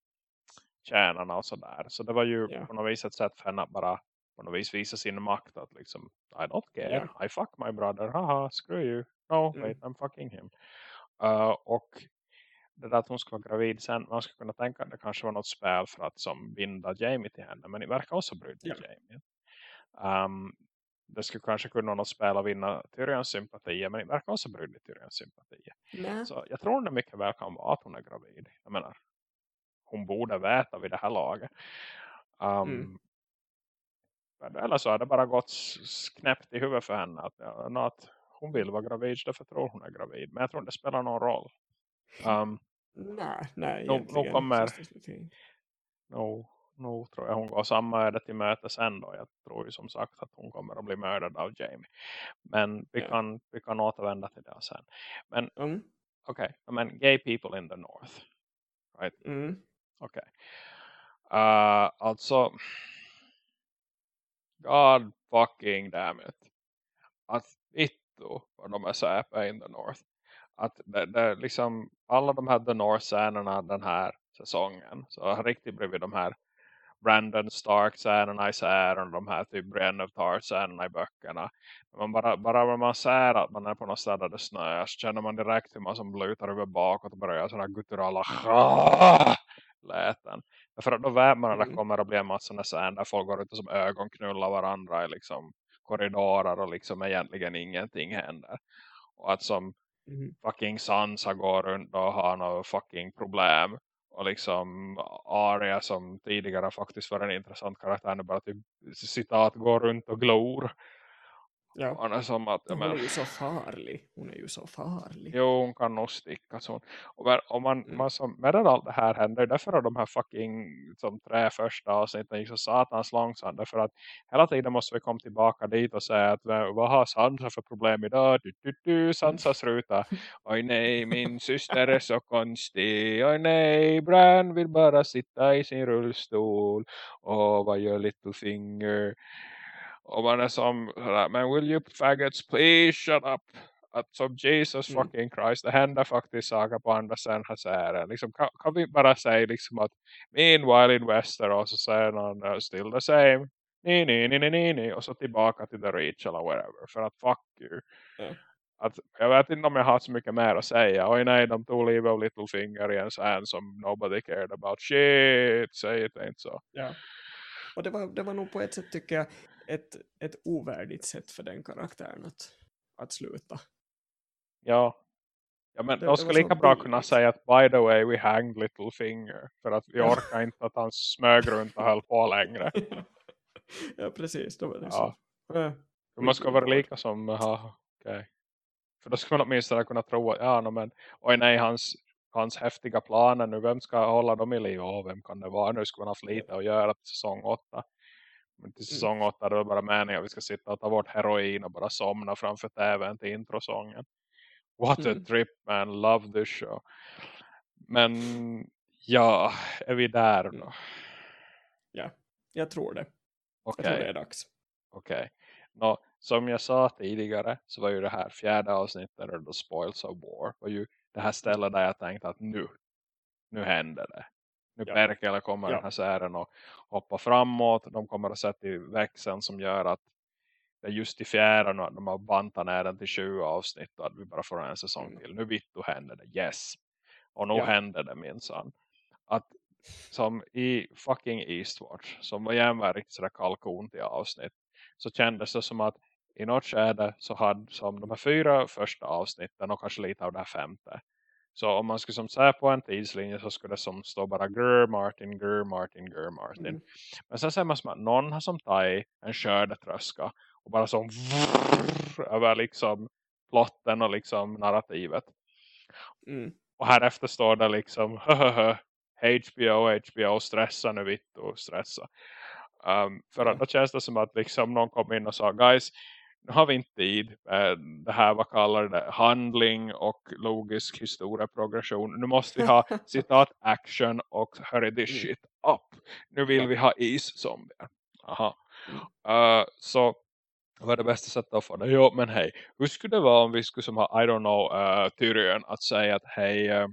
kärnorna och sådär. Så det var ju Ja. på något vis ett sätt för henne att bara på något vis visa sin makt att liksom, I don't care, I fuck my brother, haha, screw you, no, Mm. wait, I'm fucking him. Uh, och det där att hon ska vara gravid sen, man skulle kunna tänka att det kanske var något spel för att som binda Jamie till henne, men det verkar också brydd Ja. Jamie. Um, det skulle kanske kunna spel att vinna Tyrions sympatier, men det verkar också brydd i Tyrions sympatier. Nej. Så jag tror det mycket väl kan vara att hon är gravid. Jag menar, hon borde veta vid det här laget. Um, Mm. Eller så har det bara gått knäppt i huvudet för henne. Att, att hon vill vara gravid, därför tror hon är gravid. Men jag tror inte det spelar någon roll. Um, Nej, nej Nog- kommer-. Nog, tror jag hon går samma öde till möte sen då. Jag tror ju som sagt att hon kommer att bli mördad av Jamie. Men vi, Ja. kan, vi kan återvända till det sen. Men Mm, okej, men gay people in the north. Right? mm, Okej. Uh, alltså. God fucking damn it. Att vittu vad de är säpa in the north. Att det, det liksom alla de här The North-scenerna den här säsongen. Så har riktigt blivit de här Brandon Stark-scenerna i sären. De här typ Brienne of Tarth-scenerna i böckerna. Man bara, bara när man ser att man är på något ställe där det snöar. Så känner man direkt hur man som lutar över bakåt och börjar göra sådana gutturala läten. För att då att det Mm. kommer att bli en massa scen där folk går ut och som ögon knullar varandra i liksom korridorer och liksom egentligen ingenting händer. Och att som mm. fucking Sansa går runt och har något fucking problem. Och liksom Arya som tidigare faktiskt var en intressant karaktär nu bara typ citat går runt och glor. Ja. Är som att, Hon är ju så farlig. Hon är ju så farlig. Jo, hon kan nog sticka. Så. Och om man, Mm. man som, medan allt det här händer, därför att de här fucking som tre första avsnitten gick så satans långsamt. Därför att hela tiden måste vi komma tillbaka dit och säga att vad vad har Sansa för problem idag? Du, du, du, Sansas ruta. Oj nej, min syster är så konstig. Oj nej, Bran vill bara sitta i sin rullstol. Och vad gör Littlefinger? Och man är som, sådär, men will you faggots please shut up? Att som Jesus Mm. fucking Christ, det händer faktiskt saker på andra sidan här. Liksom, kan, kan vi bara säga liksom att meanwhile in Westeros så säger någon uh, still the same. Ni, ni, ni, ni, ni. Och så tillbaka till the reach eller whatever. För att fuck you. Ja. Att, jag vet inte om jag har så mycket mer att säga. Oj nej, de tog livet av Littlefinger i en scen som nobody cared about. Shit, säg det inte så. Ja. Och det var, det var nog på ett sätt tycker jag ett, ett ovärdigt sätt för den karaktären att, att sluta. Ja. ja men det, de skulle lika bra kunna säga att by the way we hanged little finger för att vi orkar inte att han smög runt och höll på längre. ja precis, då var det ja. så. Äh, man ska vara lika som, aha, okay. För då skulle man åtminstone kunna tro att, ja no, men, oj nej hans hans häftiga planer nu, vem ska hålla dem i liv och vem kan det vara? Nu skulle man ha haft lite att göra till säsong åtta till säsong åtta är det bara meningen att vi ska sitta och ta bort heroin och bara somna framför tvn till introsången. What a Mm. trip man, love this show. Men ja, är vi där Mm. då? Jag tror det. Okej. Jag tror det är dags. Okej. Nå, som jag sa tidigare så var ju det här fjärde avsnittet av The Spoils of War var ju det här stället där jag tänkte att nu, nu händer det. Nu Ja. Perkele kommer Ja. den här sären och hoppa framåt. De kommer att sätta i växeln som gör att det är just i nu att de har bantat ner den till 20 avsnitt och att vi bara får en säsong Mm. till. Nu vittu händer det, yes. Och nu Ja. händer det minsann. Att som i fucking Eastwatch som var jämvärt sådär kalkon till avsnitt så kändes det som att i något skede så hade som de här fyra första avsnitten och kanske lite av det här femte. Så om man skulle som säga på en tidslinje så skulle det som stå bara Grr Martin, Grr Martin, Grr Martin. Mm. Men sen ser man som att någon har som tagit en skördetröska och bara som över liksom plotten och liksom narrativet. Mm. Och här efter står det liksom HBO, HBO, stressa nu vitt och stressa. Um, för att då känns det som att liksom någon kom in och sa guys, nu har vi inte tid med det här, vad kallar det, handling och logisk historieprogression. Nu måste vi ha citat action och hurry this shit up. Nu vill vi ha is-zombier. Aha. Uh, så vad är det bästa sättet att få det? Jo, men hej. Hur skulle det vara om vi skulle som ha, I don't know, uh, Tyrion att säga att hej, uh,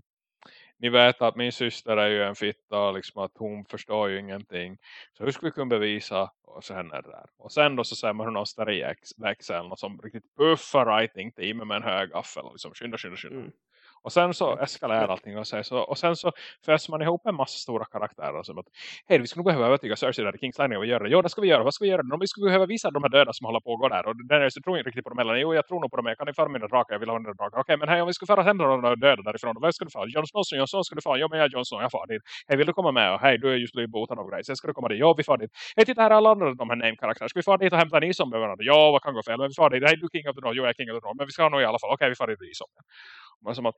ni vet att min syster är ju en fitta och liksom att hon förstår ju ingenting. Så hur skulle vi kunna bevisa och så är det där. Och sen då så säger man hur någon står i växeln och som riktigt puffar writing teamet med en hög gaffel och liksom skynda, skynda, skynda. Mm. Och sen så eskalerar allting och, så, och sen så förs man ihop en massa stora karaktärer som att hej vi skulle behöva övertyga Cersei där i Kings Landing och göra det. Jo det ska vi göra, vad ska vi göra? Om vi skulle behöva visa de här döda som håller på att gå där och den är, så tror inte riktigt på dem heller. Jo jag tror nog på dem, jag kan inte föra mina drakar, jag vill ha mina drakar. Okej men hej om vi skulle föra hem de döda därifrån, vem ska du få? Jon Snow, Jon Snow ska du få? Jo men jag är Jon Snow, jag far dit. Hej vill du komma med? Och hej du är just blivit botad av grejer, sen ska du komma dit. Jo vi far dit. Hej titta här är alla andra de här name-karaktärer, ska vi fara dit och hämta en isom med varandra? Ja vad kan gå fel? Men vi far dit, hej du King of the North, jo jag är King of the North, men vi ska ha nog i alla fall. Okej vi far dit isom. Men som att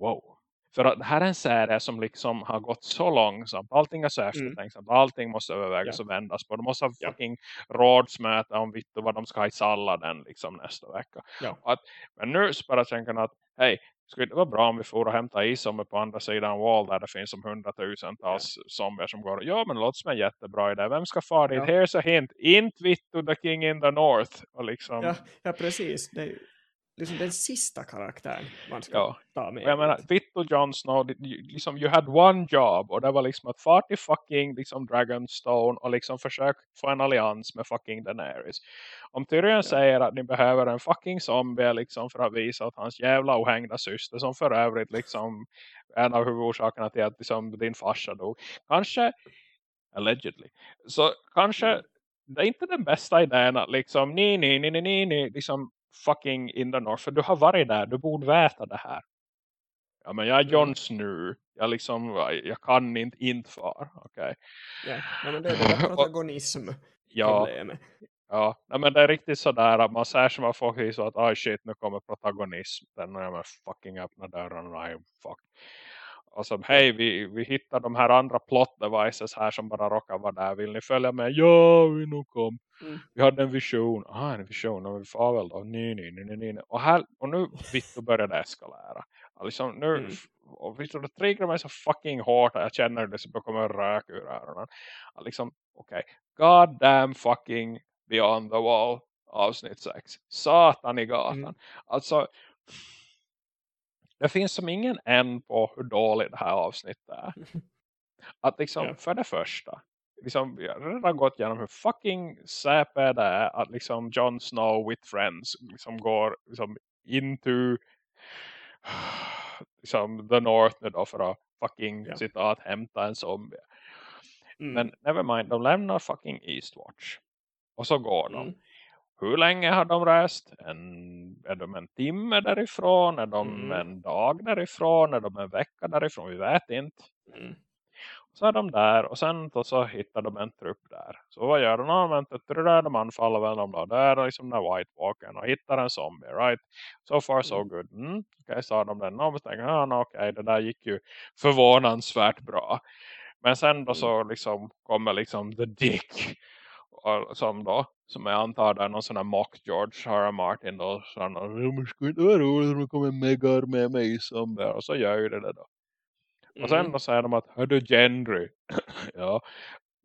wow. För att det här är en serie som liksom har gått så långsamt. Allting är så eftertänksamt. Mm. Allting måste övervägas ja. och vändas på. De måste ha ja. fucking rådsmöte om vitt vad de ska ha i salladen liksom nästa vecka. Ja. Att, men nu bara tänker att hej, skulle det vara bra om vi får och hämta isommer på andra sidan wall där det finns som hundratusentals ja. zombier som går. Ja men låt som en jättebra idé. Vem ska fara dit? Ja. Here's a hint. Inte vitt the king in the north. Och liksom... ja, ja precis. Det liksom den sista karaktären man ska ja. ta med. Jag menar, Vitto Jon Snow, liksom, you had one job och det var liksom att fara till fucking liksom Dragonstone och liksom försöka få en allians med fucking Daenerys. Om Tyrion ja. säger att ni behöver en fucking zombie liksom för att visa att hans jävla ohängda syster som för övrigt liksom en av huvudorsakerna till att liksom, din farsa dog. Kanske, allegedly, så kanske mm. det är inte den bästa idén att liksom, nej, nej, nej, nej, nej, liksom fucking in the north. För du har varit där, du borde veta det här. Ja men jag är mm. Snow. Jag liksom, jag kan inte inte far. Okej. Okay. Ja, men det är det protagonism ja, Ja, men det är riktigt sådär att man säger som folk så att oh shit, nu kommer protagonism. Den är med fucking öppna dörren. Nej, fuck. Och så, hej, vi, vi hittar de här andra plot devices här som bara råkar vara där. Vill ni följa med? Ja, vi nog kom. Mm. Vi hade en vision. Ah, en vision. Och vi får väl då. Nej, nej, nej, nej. Och, här, och nu, Vittu började eskalera. Liksom, nu, mm. och Vittu, det triggar mig så fucking hårt att jag känner det som kommer rök ur öronen. Liksom, okej. Okay. God damn fucking beyond the wall avsnitt 6. Satan i gatan. Mm. Alltså det finns som ingen än på hur dåligt det här avsnittet är. Att liksom, ja. för det första, liksom, vi har redan gått igenom hur fucking säpe det är att liksom Jon Snow with friends liksom går liksom into liksom the north nu då för att fucking ja. sitta och hämta en zombie. Mm. Men nevermind, de lämnar fucking Eastwatch. Och så går de. Mm hur länge har de rest? En, är de en timme därifrån? Är de mm. en dag därifrån? Är de en vecka därifrån? Vi vet inte. Mm. Så är de där och sen då så hittar de en trupp där. Så vad gör de? De, där, de anfaller väl de då där liksom när White Walker och hittar en zombie, right? So far so mm. good. Mm. Okej, okay, sa de den. Och tänkte, ah, no, okej, okay, det där gick ju förvånansvärt bra. Men sen då mm. så liksom kommer liksom the dick som då som jag antar är någon sån här mock George R. Martin då så han det skulle inte vara roligt om det kommer megar med mig som där och så gör ju det då. Och sen mm. då säger de att hör du Gendry ja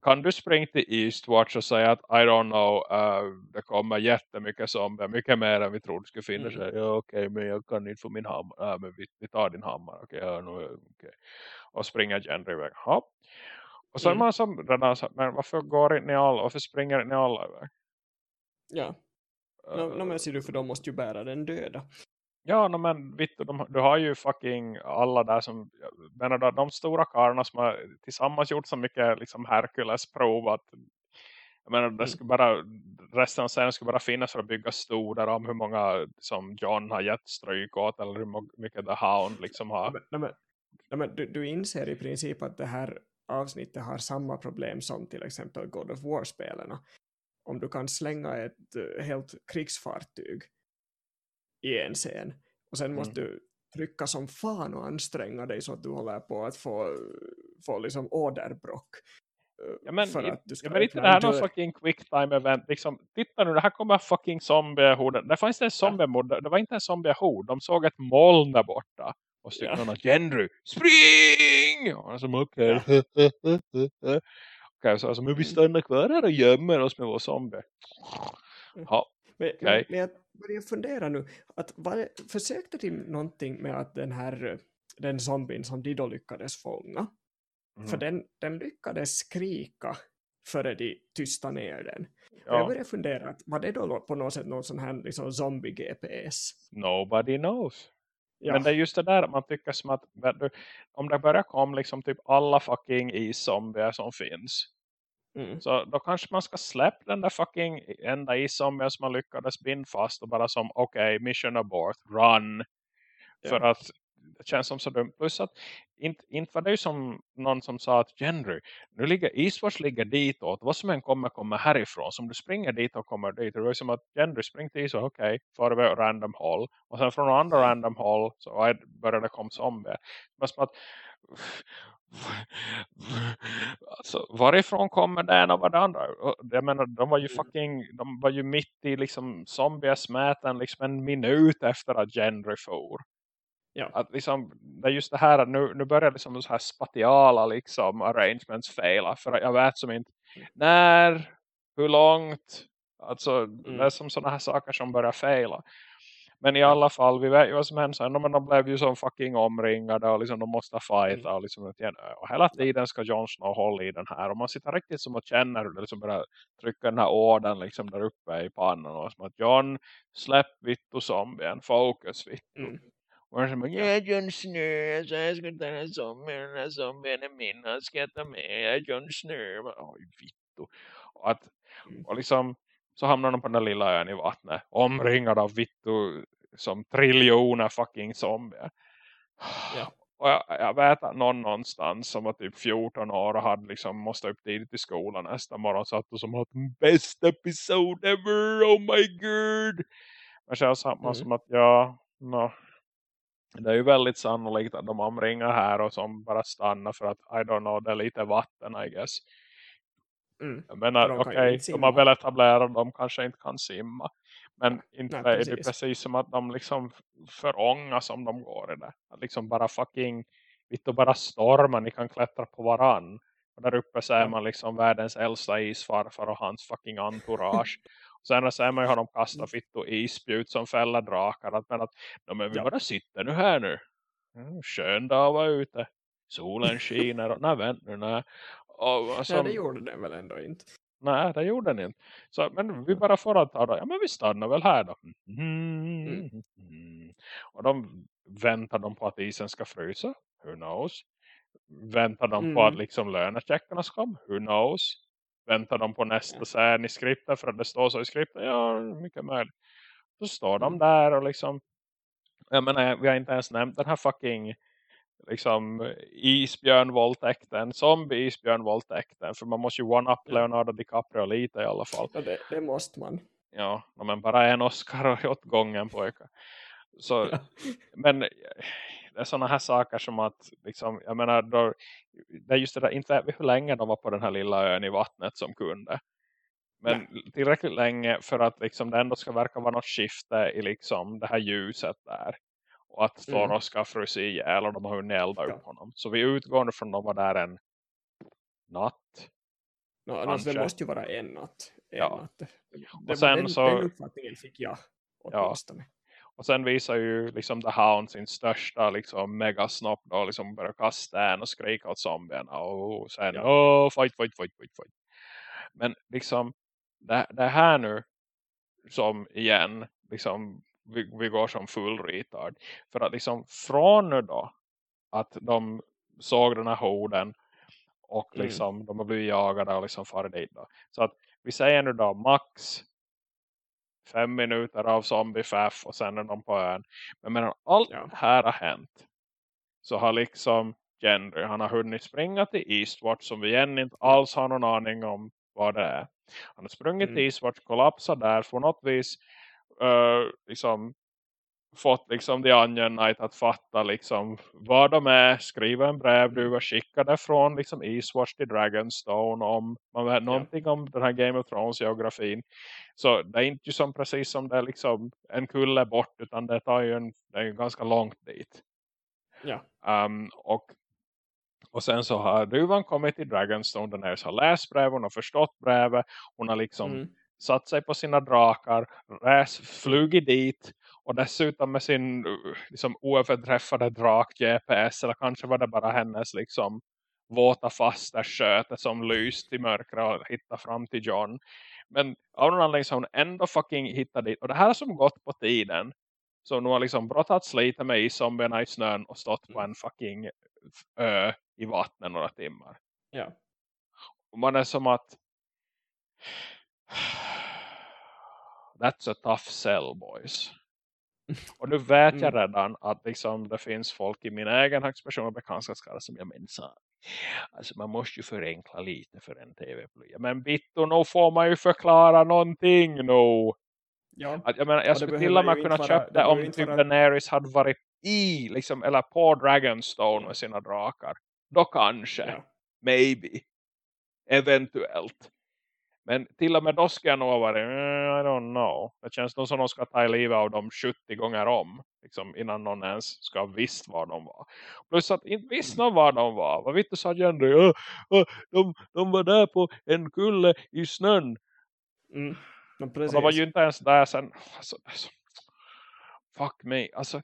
kan du springa till Eastwatch och säga att I don't know uh, det kommer jättemycket zombier mycket mer än vi trodde skulle finnas mm. ja okej okay, men jag kan inte få min hammare äh, men vi, vi tar din hammare okej okay, ja, no, okay. och springer Gendry iväg ja och så mm. är man som redan sagt, men varför går inte ni alla, varför springer inte ni alla iväg? Ja. Uh, no, men ser du, för de måste ju bära den döda. Ja, no, men Vittu, de, du har ju fucking alla där som, menar de stora karlarna som har tillsammans gjort så mycket liksom Hercules prov att jag menar, det mm. skulle bara, resten av scenen skulle bara finnas för att bygga stolar om hur många som John har gett stryk åt eller hur mycket The Hound liksom har. Nej, men, nej, men, du, du inser i princip att det här avsnittet har samma problem som till exempel God of War-spelarna. Om du kan slänga ett uh, helt krigsfartyg i en scen och sen måste mm. du trycka som fan och anstränga dig så att du håller på att få, få liksom åderbrock. eh, Ja, men, för att du ska ja, men inte det här någon fucking quick time event. Liksom, titta nu, det här kommer fucking zombiehorden. Det fanns inte en zombiemord. Det var inte en zombiehord. De såg ett moln där borta. Och så Ja. tyckte någon att Gendry, spring! Och han som okej. Okej, så alltså, men vi stannar kvar här och gömmer oss med vår zombie. Ja, Men, Okej. men, jag börjar fundera nu, att var försökte de någonting med att den här den zombien som de då lyckades fånga, Mm. för den, den lyckades skrika före de tystade ner den. Och Jag ja. börjar fundera, var det då på något sätt någon sån här liksom zombie-GPS? Nobody knows. Ja, Men det är just det där man tycker som att om det börjar komma liksom typ alla fucking is-zombier som finns. mm, Så då kanske man ska släppa den där fucking enda is-zombien som man lyckades binda fast och bara som okej, mission abort, run. Ja. För att känns som så dumt. Plus att inte, inte var det ju som någon som sa att Gendry, nu ligger Eastwatch ligger ditåt. Vad som än kommer kommer härifrån. Som du springer dit och kommer dit. Det var ju som att Gendry springer till så okej, okay, far över random håll. Och sen från andra random håll så började det komma zombier. Men som att alltså, varifrån kommer det ena och vad det andra? Jag menar, de var ju fucking, de var ju mitt i liksom zombiesmäten liksom en minut efter att Gendry for. Ja. Att liksom, det är just det här att nu, nu börjar liksom så här spatiala liksom arrangements faila. För jag vet som inte när, hur långt. Alltså det är som sådana här saker som börjar faila. Men i alla fall, vi vet ju vad som hände sen. Men de blev ju som fucking omringade och liksom de måste fighta. Och, liksom, och hela tiden ska Jon Snow hålla i den här. Och man sitter riktigt som att känna hur det liksom börjar trycka den här orden liksom där uppe i pannan. Och som att Jon, släpp vittu zombien, fokus vittu. Mm. Och jag som Jag är Jon Snow, så jag ska ta den här zombien, den här zombien är min, han ska jag ta med, jag är Snow. bara, Oj, vittu. Och, att, Mm. och liksom så hamnar de på den där lilla ön i vattnet. Omringade av vittu som triljoner fucking zombier. Ja. Och jag, jag vet att någon någonstans som var typ 14 år och hade liksom måste upp tidigt i skolan nästa morgon satt och som att best episode ever, oh my god. Men så sa man Mm. som att ja, no, det är ju väldigt sannolikt att de omringar här och som bara stannar för att I don't know, det är lite vatten I guess. Mm. Jag menar, okej, inte de har väl etablerat de kanske inte kan simma. Men inte Nej, är det precis. precis som att de liksom förångar som de går i det. Att liksom bara fucking, vitt bara stormar, ni kan klättra på varann. Och där uppe så är man liksom världens äldsta isfarfar och hans fucking entourage. Sen så är man ju har de kastat fitt och isspjut som fäller drakar. Att, men att, no, men vi Ja. bara sitter nu här nu. Mm, skön dag var ute. Solen skiner och nej vänt nu nej. Och, det gjorde den väl ändå inte. Nej, det gjorde den inte. Så, men vi bara får då. Ja, men vi stannar väl här då. Mm. Och de väntar de på att isen ska frysa. Who knows? Väntar de på Mm. att liksom lönecheckarna ska? Who knows? Väntar de på nästa scen i skripten för att det står så i skripten? Ja, mycket möjligt. Så står de Mm. där och liksom jag menar, vi har inte ens nämnt den här fucking liksom isbjörnvåldtäkten, zombie-isbjörnvåldtäkten för man måste ju one-up. Leonardo DiCaprio lite i alla fall. Ja, det, det måste man. Ja, men bara en Oscar åt gången pojkar. Så, Ja. men det är sådana här saker som att liksom, jag menar, då, det är just det där, inte hur länge de var på den här lilla ön i vattnet som kunde. Men tillräckligt länge för att liksom det ändå ska verka vara något skifte i liksom det här ljuset där. Och att Mm. Thoros ska frusit ihjäl och de har hunnit elda Ja. upp honom. Så vi utgår från att de var där en natt. No, alltså, det måste ju vara en natt. En Ja. natt. Det, Och sen den, så- den uppfattningen fick jag åtminstone. Och sen visar ju liksom The Hound sin största liksom megasnopp då liksom börjar kasta en och skrika åt zombierna och sen Ja. åh fight, fight, fight, fight, fight. Men liksom det, det här nu som igen liksom vi, vi går som full retard. För att liksom från nu då att de såg den här horden och Mm. liksom de har blivit jagade och liksom farit dit då. Så att vi säger nu då max fem minuter av zombie-faff och sen är de på ön. Men medan allt Ja. här har hänt så har liksom Gendry, han har hunnit springa till Eastwatch som vi än inte alls har någon aning om vad det är. Han har sprungit Mm. till Eastwatch, kollapsat där, på något vis uh, liksom fått liksom The Onion Knight att fatta liksom vad de är, skriva en brevduva, skicka det från liksom Eastwatch till Dragonstone om man vet någonting om den här Game of Thrones geografin. Så det är inte som precis som det är liksom en kulle bort utan det tar ju en, det är ju ganska långt dit. Ja. Um, och, och sen så har duvan kommit till Dragonstone. Den har läst brevet, hon har förstått brevet. Hon har liksom Mm. satt sig på sina drakar, räs, flugit dit och dessutom med sin uh, liksom, oöverträffade drak-GPS eller kanske var det bara hennes liksom våta fasta sköte som lyst i mörkret och hittade fram till John. Men av någon anledning så hon ändå fucking hittat dit. Och det här som gått på tiden. Så nu har liksom brottats lite med iszombierna i snön och stått på en fucking ö i vattnet några timmar. Ja. Och man är som att that's a tough sell boys. Och nu vet jag Mm. redan att liksom det finns folk i min egen högst personliga bekantskapsskara som jag menar Alltså man måste ju förenkla lite för en tv-plöja. Men bitto, nog får man ju förklara någonting nu. Ja. Att, jag menar, jag skulle till och med kunna köpa det om typ vara- Daenerys hade varit i, liksom, eller på Dragonstone med sina drakar. Då kanske, Ja. maybe, eventuellt. Men till och med då ska jag nog varit, mm, I don't know. Det känns nog som de ska ta livet av dem 70 gånger om. Liksom, innan någon ens ska ha visst var de var. Plus att inte visst någon var de var. Vad vitt du sa Jenny? "Åh, åh, de, de var där på en kulle i snön. Mm. Precis. de var ju inte ens där sen. Alltså, alltså, fuck me. Alltså,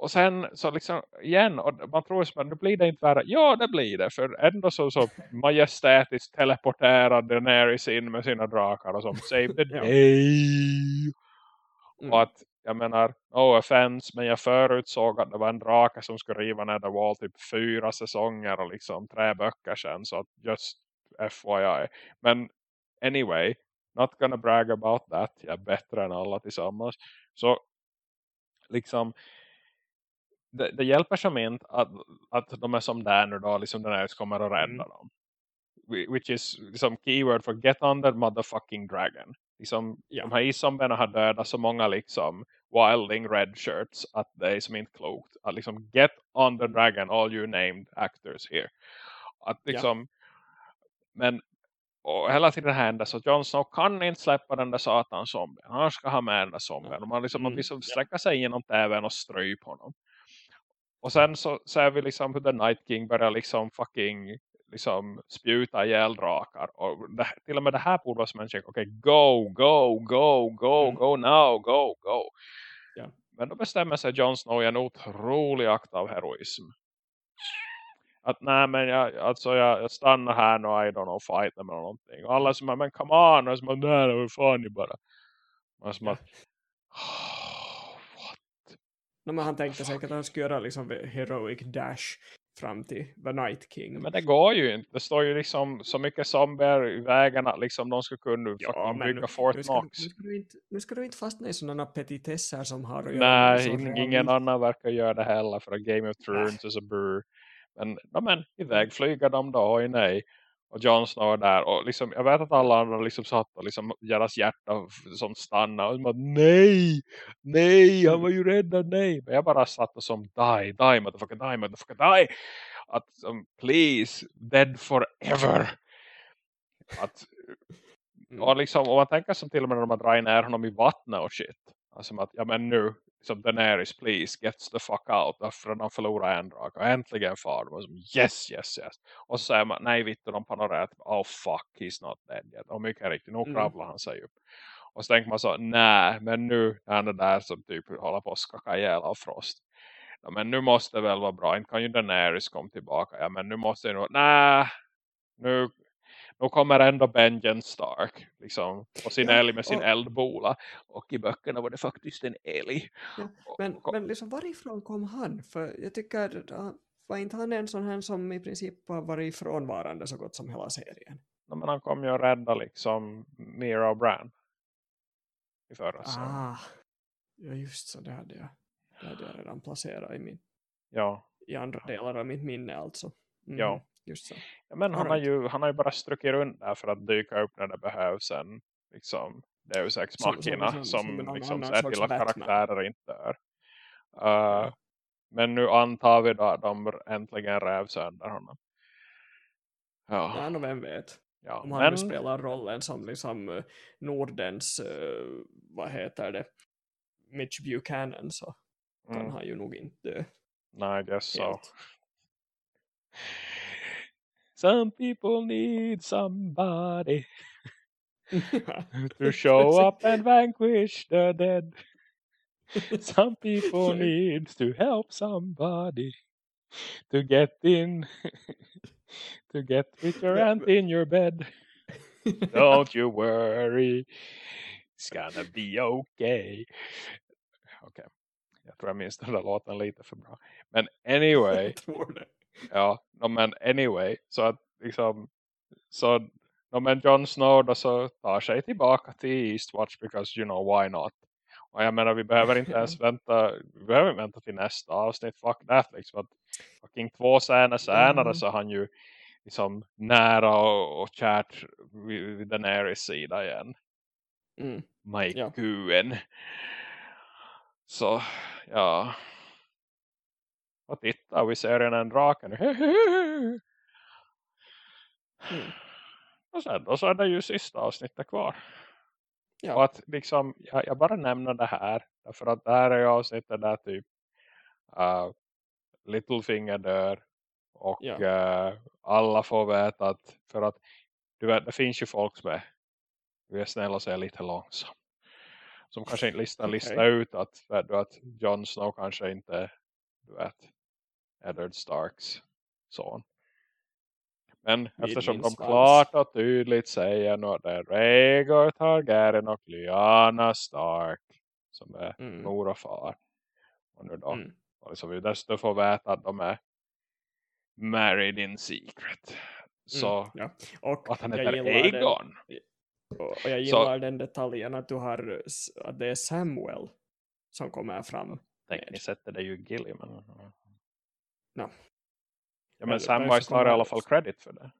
och sen så liksom igen. Och man tror att det blir det inte värre. Ja det blir det. För ändå så, så majestätiskt teleporterad Daenerys in med sina drakar. Och som save the day. Mm. Och att jag menar, no offense, men jag förutsåg att det var en drake som skulle riva ner The Wall typ fyra säsonger och liksom tre böcker sen. Så att just FYI. Men anyway, not gonna brag about that. Jag är bättre än alla tillsammans. Så liksom det, det hjälper som inte att, att de är som där nu då, liksom den här kommer att rädda Mm. dem. Whi- Which is liksom keyword for get on the motherfucking dragon. Liksom, Ja. De här iszombierna har dödat så många liksom wilding red shirts att det är som inte klokt. Att liksom get on the dragon all you named actors here. Att liksom men och hela tiden händer så Jon Snow kan inte släppa den där satans zombien. Han ska ha med den där zombien. Och man liksom man Mm, liksom sträcka sig genom tvn och stryp honom. Och sen så ser vi liksom hur The Night King börjar liksom fucking liksom spjuta ihjäl drakar. Och det, till och med det här borde vara som en check. Okej, go, go, go, go, Mm. go now, go, go. Ja. Men då bestämmer sig Jon Snow i en otrolig akt av heroism. Att nej men jag, alltså jag, jag stannar här nu I don't know fight them eller någonting. Och alla som men come on. Och som är nej det var fan ni bara. Och som att what? No, men han tänkte säkert att han skulle göra liksom heroic dash fram till The Night King. Men det går ju inte. Det står ju liksom så mycket zombier i vägen att liksom de ska kunna Ja, bygga Fort nu ska, Knox. nu, ska du inte, nu ska du inte fastna i sådana petitesser som har att göra Nej, ingen, ingen annan verkar göra det heller för Game of Thrones är så brr. Men, ja, men iväg flyger de då, oj nej. Och Jon Snow är där. Och liksom, jag vet att alla andra liksom satt och liksom deras hjärta som stannade. Och bara, nej, nej, han var ju räddad, nej. Men jag bara satt och som, die, die, motherfucker, die, motherfucker, die. Att, som, please, dead forever. Att, Mm. och liksom, om man tänker som till och med när de dragit ner honom i vattnet och shit. Alltså att, ja men nu, som Daenerys, please, gets the fuck out. Därför de förlorar en drag. Och äntligen far de. Som, yes, yes, yes. Och så säger man, nej vittu, de panorerar. Oh fuck, he's not dead yet. Och mycket riktigt, nu Mm. kravlar han sig upp. Och så tänker man så, nej, men nu är han där som typ håller på att skaka ihjäl av frost. Ja, men nu måste det väl vara bra. Inte kan ju Daenerys komma tillbaka. Ja, men nu måste det nog, nej, nu, nu kommer ändå Benjen Stark. Liksom, på sin Ja, älg med sin och- eldbola. Och i böckerna var det faktiskt en älg. Ja, Men, och- men liksom varifrån kom han? För jag tycker, var inte han en sån här som i princip har varit frånvarande så gott som hela serien? Ja, men han kom ju att rädda liksom Mira och Bran. I förra. Ah, ja just så, det hade jag, det hade jag redan placerat i, min, Ja. i andra delar av mitt minne alltså. Mm, Ja. Just så. ja men han, All har right. ju, han har ju bara strukit runt där för att dyka upp när det behövs en liksom Deus Ex Machina som- som, som- som liksom ser till att karaktärer inte dör. Uh, Men nu antar vi då att de äntligen räv sönder honom. Ja, Ja, no, vem vet. ja. Om han men nu spelar rollen som liksom eh, Nordens, eh, vad heter det, Mitch Buchanan så kan mm, han ju nog inte nej, I guess so. Some people need somebody to show up and vanquish the dead. Some people need to help somebody to get in to get with your aunt in your bed. Don't you worry. It's gonna be okay. Okej. Jag tror jag minns den där låten lite för bra. Men anyway. Ja, no, men anyway. Så att liksom. Så no, men Jon Snow då så tar sig tillbaka till Eastwatch. Because you know why not. Och jag menar vi behöver inte ens vänta. Vi behöver vänta till nästa avsnitt. Fuck that liksom. Att fucking två scener senare Mm. så är han ju liksom nära och, och kärt vid, vid Daenerys sida igen. Mm. My Ja. guden. Så, ja. Och titta, vi ser en drake nu. Mm. Och sen då så är det ju sista avsnittet kvar. Ja. Och att liksom, jag, jag bara nämner det här. Därför att det här är ju avsnittet där typ uh, Littlefinger dör. Och Ja. eh, alla får veta att, för att du vet, det finns ju folk som är, vi är snälla och säger lite långsam. Som kanske inte listar, listar ut att, du, att Jon Snow kanske inte, du vet, Eddard Starks son. Men eftersom min de klart och tydligt säger nu att det är Rhaegar Targaryen och Lyanna Stark som är Mm. mor och far. Och nu då Mm. och liksom vi dessutom får veta att de är married in secret. Så Mm. Ja. Och, att han heter Aegon. och jag gillar den detaljen att du har att det är Samuel som kommer fram. Tänk, ni sätter det ju Gilly. Men... No. Ja, Men men Samwise därför tar i alla fall credit för det.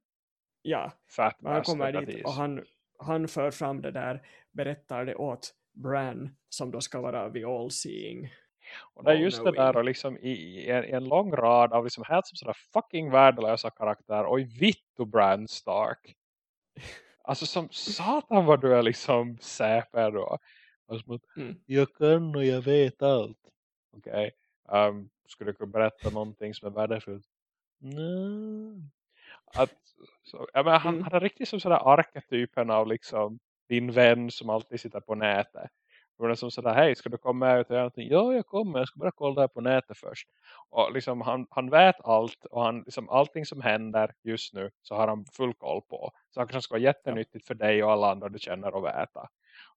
Ja, Fat men han kommer dit is. och han, han för fram det där, berättar det åt Bran som då ska vara the all-seeing. Och det är all just det där och liksom i, i, en, i en lång rad av liksom helt som sådär fucking värdelösa karaktärer. Och vitt och Bran Stark. Alltså som satan vad du är liksom säper då. Att, Mm. Jag kan och jag vet allt. Okej. Um, skulle du kunna berätta någonting som är värdefullt? Att, så, jag menar, han, Mm. han är riktigt som sådär arketypen av liksom din vän som alltid sitter på nätet. Och är som sådär, hej ska du komma ut och göra någonting? Ja, jag kommer, jag ska bara kolla här på nätet först. Och liksom han, han vet allt och han, liksom, allting som händer just nu så har han full koll på. Saker som ska vara jättenyttigt för dig och alla andra du känner och veta.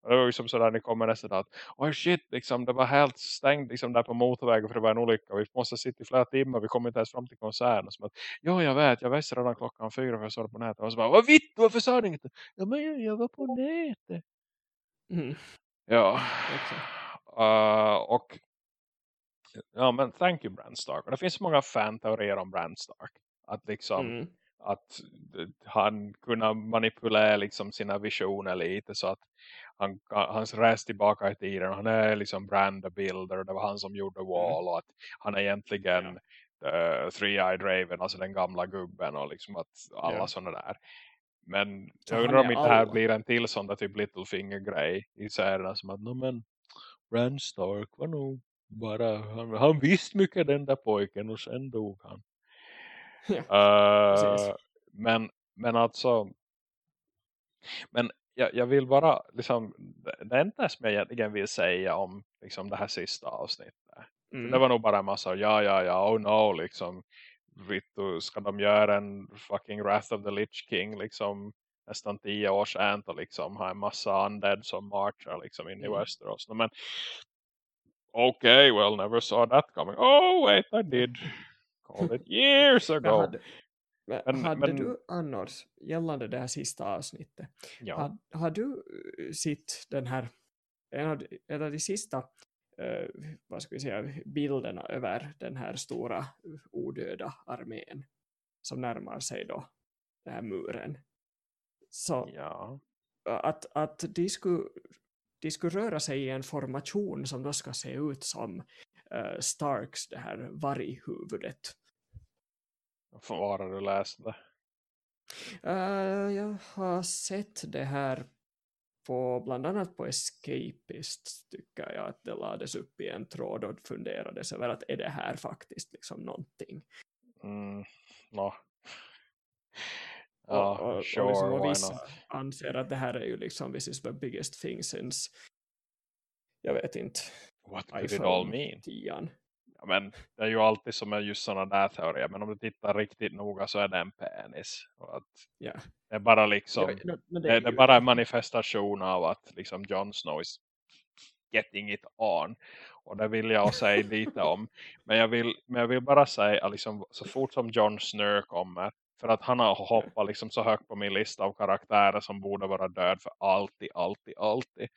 Och det var ju som sådär, ni kommer nästan att oj shit, liksom, det var helt stängt liksom, där på motorvägen för det var en olycka. Vi måste sitta i flera timmar, vi kommer inte ens fram till konserten. Som att, ja, jag vet, jag visste redan klockan fyra för jag såg det på nätet. Och så bara, vad vitt, varför sa du inget? Ja, men jag, var på nätet. Mm. Ja. Uh, och ja, men thank you Bran Stark. Och det finns så många fan-teorier om Bran Stark. Att liksom, Mm. att han kunde manipulera liksom sina visioner lite så att han, han reser tillbaka i tiden. Han är liksom Brand Builder. Det var han som gjorde Wall. Och att han är egentligen uh, Three-Eyed Raven. Alltså den gamla gubben. Och liksom att alla Ja. sådana där. Men Så jag undrar om inte det här alla. blir en till sån där typ Littlefinger-grej i serierna. Som att, no, men Bran Stark var nog bara, han, han visste mycket den där pojken och sen dog han. Ja, precis. men, men alltså men jag, jag vill bara liksom, det enda som jag egentligen vill säga om liksom det här sista avsnittet. Mm. Det var nog bara en massa, ja ja ja, oh no liksom. Vittu, ska de göra en fucking Wrath of the Lich King liksom nästan tio år sedan och liksom ha en massa undead som marchar liksom in i Mm. Westeros. Men okay, well never saw that coming. Oh wait, I did. Called it years ago. hade, men, hade men- du annars, gällande det här sista avsnittet, Ja. har, har du eh, sett den här, en av, en av de sista eh, vad ska vi säga, bilderna över den här stora eh, odöda armén som närmar sig då den här muren. Så ja. att, att de, skulle, de skulle röra sig i en formation som då ska se ut som uh, Starks, det här varghuvudet. Var har du läst det? Uh, jag har sett det här på, bland annat på Escapist tycker jag att det lades upp i en tråd och funderades över att är det här faktiskt liksom någonting. Mm, no. Ja, och, och, sure, och, liksom, och vissa anser att det här är ju liksom this is the biggest thing since jag vet inte What could it all mean? 10 men det är ju alltid som är just sådana där teorier. Men om du tittar riktigt noga så är det en penis. Och att yeah. Det är bara liksom ja, det, det, är det, bara en manifestation av att liksom Jon Snow is getting it on. Och det vill jag säga lite om. Men jag vill, men jag vill bara säga att liksom, så fort som Jon Snow kommer. För att han har hoppat liksom så högt på min lista av karaktärer som borde vara död för alltid, alltid, alltid.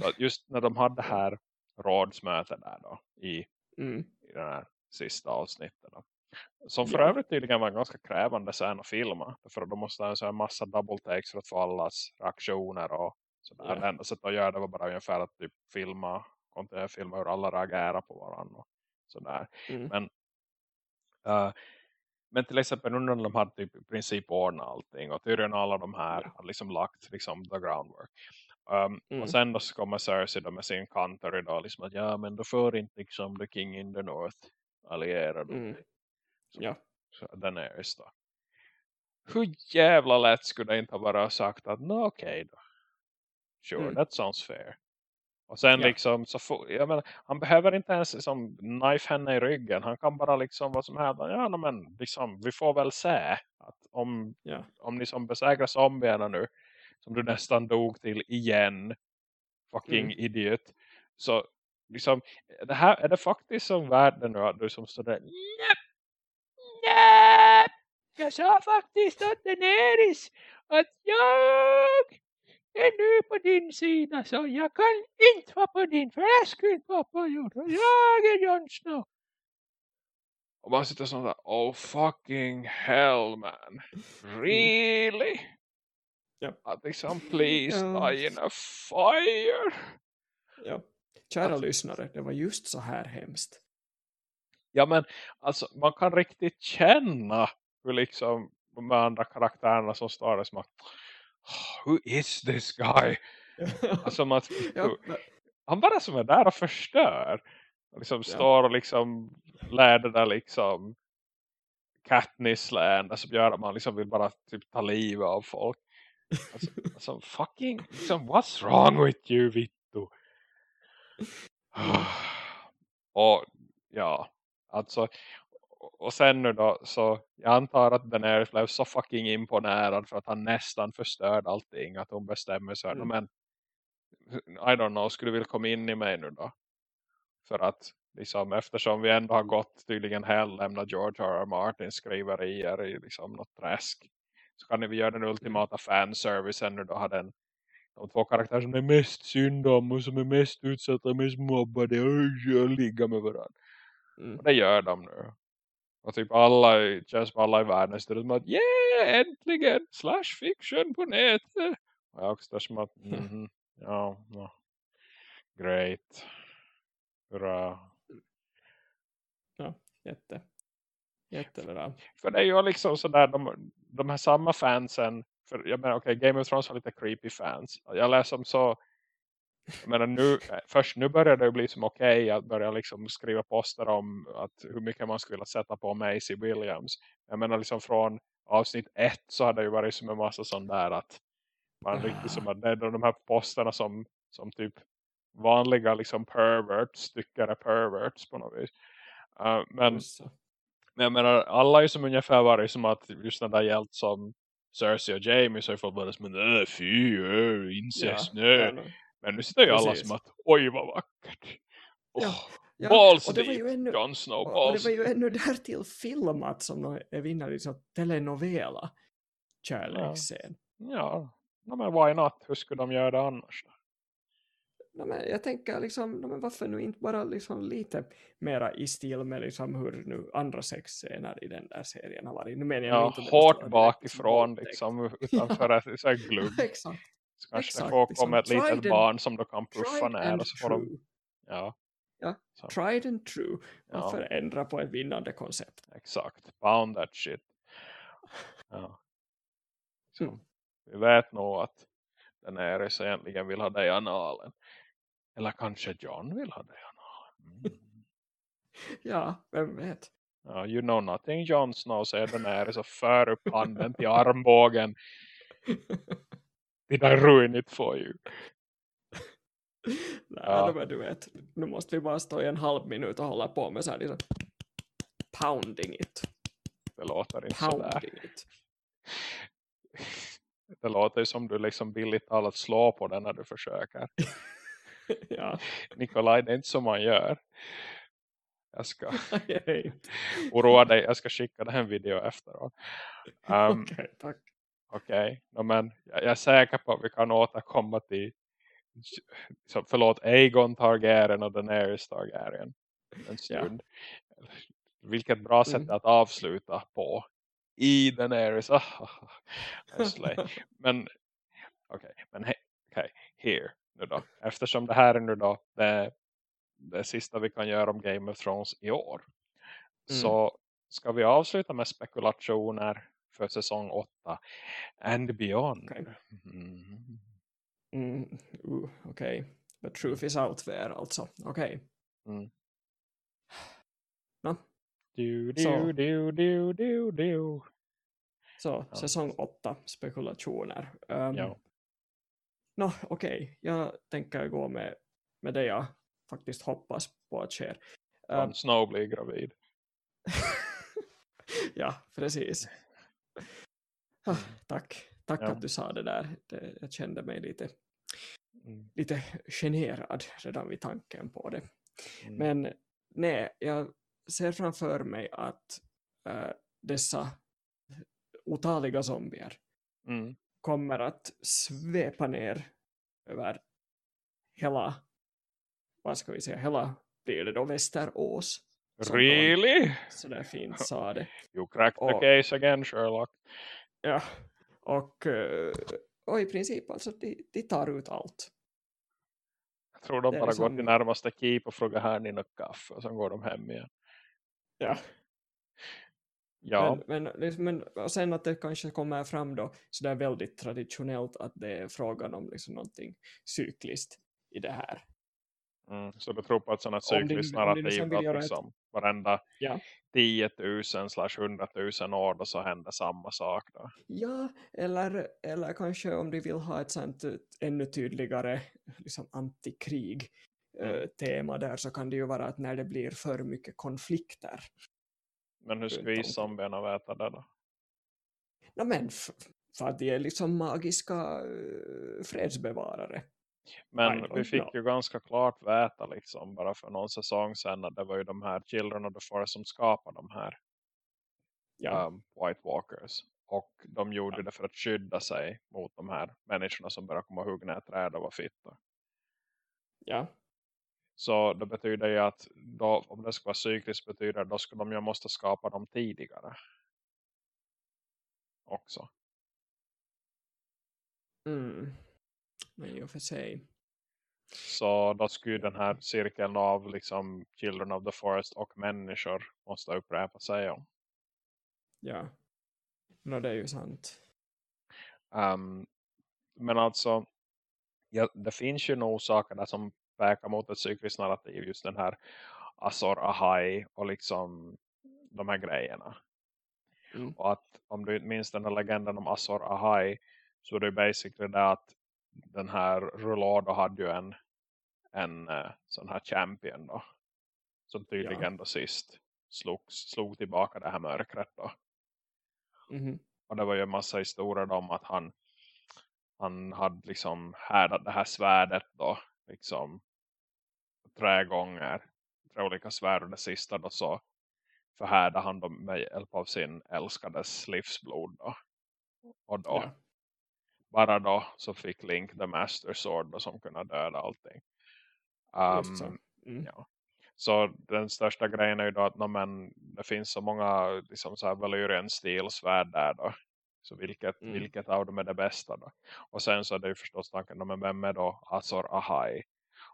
Så just när de hade det här rådsmötet där då i mm. i den här sista avsnittet. Då. Som för ja. övrigt tydligen var en ganska krävande scen att filma. För då måste ha en massa double takes för att få allas reaktioner och sådär. Ja. Det enda sättet att göra det var bara ungefär att typ filma, filma hur alla reagerar på varandra. Och sådär. Mm. Men, uh, men till exempel nu när de hade typ i princip ordnat allting och tydligen alla de här hade liksom lagt liksom the groundwork. Um, mm. Och sen då så kommer Cersei då med sin kantor idag liksom att ja men då får inte liksom the king in the north allierad. Mm. Ja. Så den är just då. Hur jävla lätt skulle det inte ha bara sagt att no, okej okay då. Sure, mm. that sounds fair. Och sen ja. liksom så får, jag menar, han behöver inte ens liksom knife henne i ryggen. Han kan bara liksom vad som helst. Ja men liksom vi får väl se att om, ja. om ni som besegrar zombierna nu som du nästan dog till igen. Fucking mm. idiot. Så liksom det här är det faktiskt som världen nu att du som står där nej, nej jag sa faktiskt åt Daenerys att jag är nu på din sida så jag kan inte vara på din för jag skulle inte vara på jorden jag är Jon Snow. Och man sitter sån där oh fucking hell man. Really Ja. Att liksom, please ja. die in a fire. Ja. Kära att, lyssnare, det var just så här hemskt. Ja, men alltså, man kan riktigt känna hur liksom de andra karaktärerna som står där som att who is this guy? alltså, man, ja, men... Han bara som är där och förstör. Och liksom ja. står och liksom lärde där liksom Katniss län gör att man liksom vill bara typ ta livet av folk. Alltså, alltså fucking, liksom, what's wrong with you, Vittu? och ja, alltså och sen nu då så jag antar att Daenerys blev så fucking imponerad för att han nästan förstörde allting att hon bestämmer sig mm. men I don't know, skulle du vilja komma in i mig nu då? För att liksom, eftersom vi ändå har gått tydligen hell lämna George R. R. Martin skriverier i liksom något träsk så kan vi göra den ultimata fanservicen och då har den de två karaktärer som är mest synd om och som är mest utsatta, mest mobbade och ligga med varandra. Mm. Och det gör de nu. Och typ alla, känns som alla i världen står som att yeah, äntligen slash fiction på nätet. Och jag också som att mm -hmm, ja, ja, great. Hurra. Ja, jätte. Jättebra. För det är ju liksom sådär, de, de här samma fansen, för jag menar okej, okay, Game of Thrones har lite creepy fans. Jag läser om så, jag menar nu, först nu börjar det bli som okej okay, att börja liksom skriva poster om att hur mycket man skulle sätta på Macy Williams. Jag menar liksom från avsnitt ett så har det ju varit som en massa sån där att man riktigt som att det är de här posterna som, som typ vanliga liksom perverts tycker är perverts på något vis. Uh, men men jag menar, alla är som ungefär varit som att just när det har gällt som Cersei och Jamie så folk bara som äh, fy, äh, incest, ja, nej. Men nu sitter ju alla som att oj vad vackert. Oh, ja, ja. Balls och det var ju ännu, Jon Snow, balls. Och det var ju ännu därtill filmat som är vinnare liksom telenovela kärleksscen. Ja, ja. men why not? Hur skulle de göra det annars? No, men jag tänker liksom, men varför nu inte bara liksom lite mera i stil med liksom hur nu andra sexscener i den där serien har varit. Nu menar jag ja, inte hårt bakifrån liksom utanför ett så glugg. Exakt. Så kanske Exakt, det får liksom, komma ett litet barn som då kan puffa ner och så får de, ja, Ja, Så. tried and true. Ja. Varför ändra på ett vinnande koncept? exakt, pound that shit. Ja. Så, Mm. Vi vet nog att Daenerys egentligen vill ha dig i analen. Eller kanske John vill ha analen. Mm. Ja, vem vet? Ja, you know nothing Jon Snow säger Daenerys och för upp handen till armbågen. Did I ruin it for you? Nej, Ja. men du vet, nu måste vi bara stå i en halv minut och hålla på med så här liksom, pounding it, Det låter inte sådär. pounding it. Det låter som du liksom billigt talat slår på den när du försöker. ja, Nikolaj, det är inte som man gör. Jag ska oroa dig. Jag ska skicka dig en video efteråt. Um, tack. Okej, no, men jag, jag är säker på att vi kan återkomma till så, förlåt, Aegon Targaryen och Daenerys Targaryen en stund. Vilket bra sätt Mm. att avsluta på i Daenerys. Ah, ah, ah. Slay. men okej, men he, okay, here nu då. Eftersom det här är nu då det, det sista vi kan göra om Game of Thrones i år. Mm. Så ska vi avsluta med spekulationer för säsong 8 and beyond. Okej. Mm. Mm, uh, okej, the truth is out there alltså. Okej, Mm. Nå. Du, Så. du, du, du, du, du. så säsong åtta, spekulationer. Um, Ja. Nå, okej, jag tänker gå med, med det jag faktiskt hoppas på att sker. Um, Jon Snow blir gravid. ja, precis. Ah, tack, tack Ja. att du sa det där. Det, jag kände mig lite, Mm. lite generad redan vid tanken på det. Mm. Men nej, jag ser framför mig att eh, dessa otaliga zombier Mm. Kommer att svepa ner över hela, vad ska vi säga, hela blir det då Västerås. Really? Så där fint sa det. You cracked the Och- case again, Sherlock. Ja, och, eh, och i princip alltså de, de tar ut allt. Jag tror de bara går liksom- till närmaste keep och frågar här ni något kaffe och sen går de hem igen. Ja. Ja, Men, men, liksom, men och sen att det kanske kommer fram då så där väldigt traditionellt att det är frågan om liksom någonting cykliskt i det här. mm. så du tror på ett sådant cykliskt narrativ liksom att göra ett- liksom varenda Ja. 10 000 slash 100 000 år då så händer samma sak då. Ja, eller, eller kanske om de vill ha ett sånt eh, ännu tydligare liksom antikrig Mm. eh, tema där så kan det ju vara att när det blir för mycket konflikter. Men hur ska vi zombierna veta det då? No, men för att de är liksom magiska uh, fredsbevarare. Men vi fick know. ju ganska klart veta liksom bara för någon säsong sedan att det var ju de här Children of the Forest som skapade de här Ja, um, White Walkers. Och de gjorde det för att skydda sig mot de här människorna som började komma och hugga ner träd och var fitta. ja, Så det betyder ju att då, om det ska vara cykliskt betyder det då skulle de ju måste skapa dem tidigare. Också. mm. men i och för sig. Så då skulle den här cirkeln av liksom Children of the Forest och människor måste upprepa sig om. Ja, no, det är ju sant. Um, men alltså, ja, det finns ju nog saker där som pekar mot ett cykliskt narrativ. Just den här Azor Ahai och liksom de här grejerna. Mm. Och att om du minns den här legenden om Azor Ahai så är det basically det att den här Rulado hade ju en, en eh, sån här champion då. Som tydligen då sist slog, slog tillbaka det här mörkret då. Mhm. Och det var ju en massa historier om att han, han hade liksom härdat det här svärdet då. Liksom tre gånger. Tre olika svärd och det sista då så förhärdade han dem med hjälp av sin älskades livsblod då. Och då, Ja. bara då så fick Link the Master Sword då, som kunde döda allting. Just så. Um, Mm. ja. Så den största grejen är ju då att no, men, det finns så många liksom så här Valyrian stil svärd där då. Så vilket, Mm. vilket av dem är det bästa då? Och sen så är det ju förstås tanken, men vem är då Azor Ahai?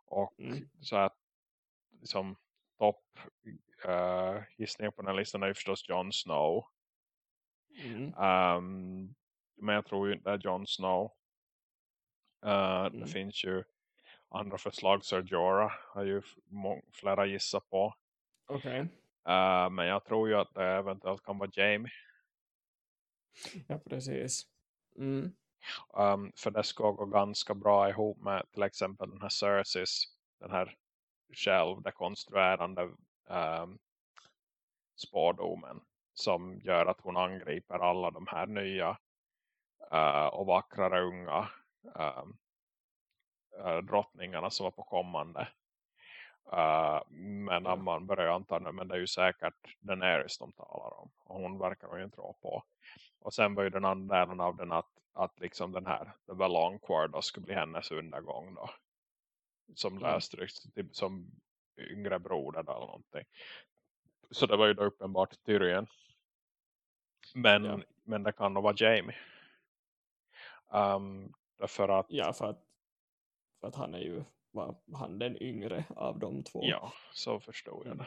Och Mm. så att liksom topp uh, gissningen på den här listan är ju förstås Jon Snow. Mm. Um, men jag tror ju inte är Jon Snow. Uh, Mm. Det finns ju andra förslag. Ser Jorah har ju flera gissat på. Okej. Uh, men jag tror ju att det eventuellt kan vara Jamie. Ja, precis. Mm. Um, för det ska gå ganska bra ihop med till exempel den här Cerseis. Den här själv, det konstruerande um, spårdomen. Som gör att hon angriper alla de här nya uh, och vackrare unga um, uh, drottningarna som var på kommande. Uh, men när man börjar anta nu, men det är ju säkert Daenerys de talar om. Och hon verkar hon ju tro på. Och sen var ju den andra delen av den att, att liksom den här The Valonquord då skulle bli hennes undergång då. Som Mm. typ som yngre broder eller någonting. Så det var ju då uppenbart Tyrion. Men, Ja. men det kan nog vara Jamie. Um, därför att Ja, för att, för att han är ju var han den yngre av de två. Ja, så förstod jag Mm. det.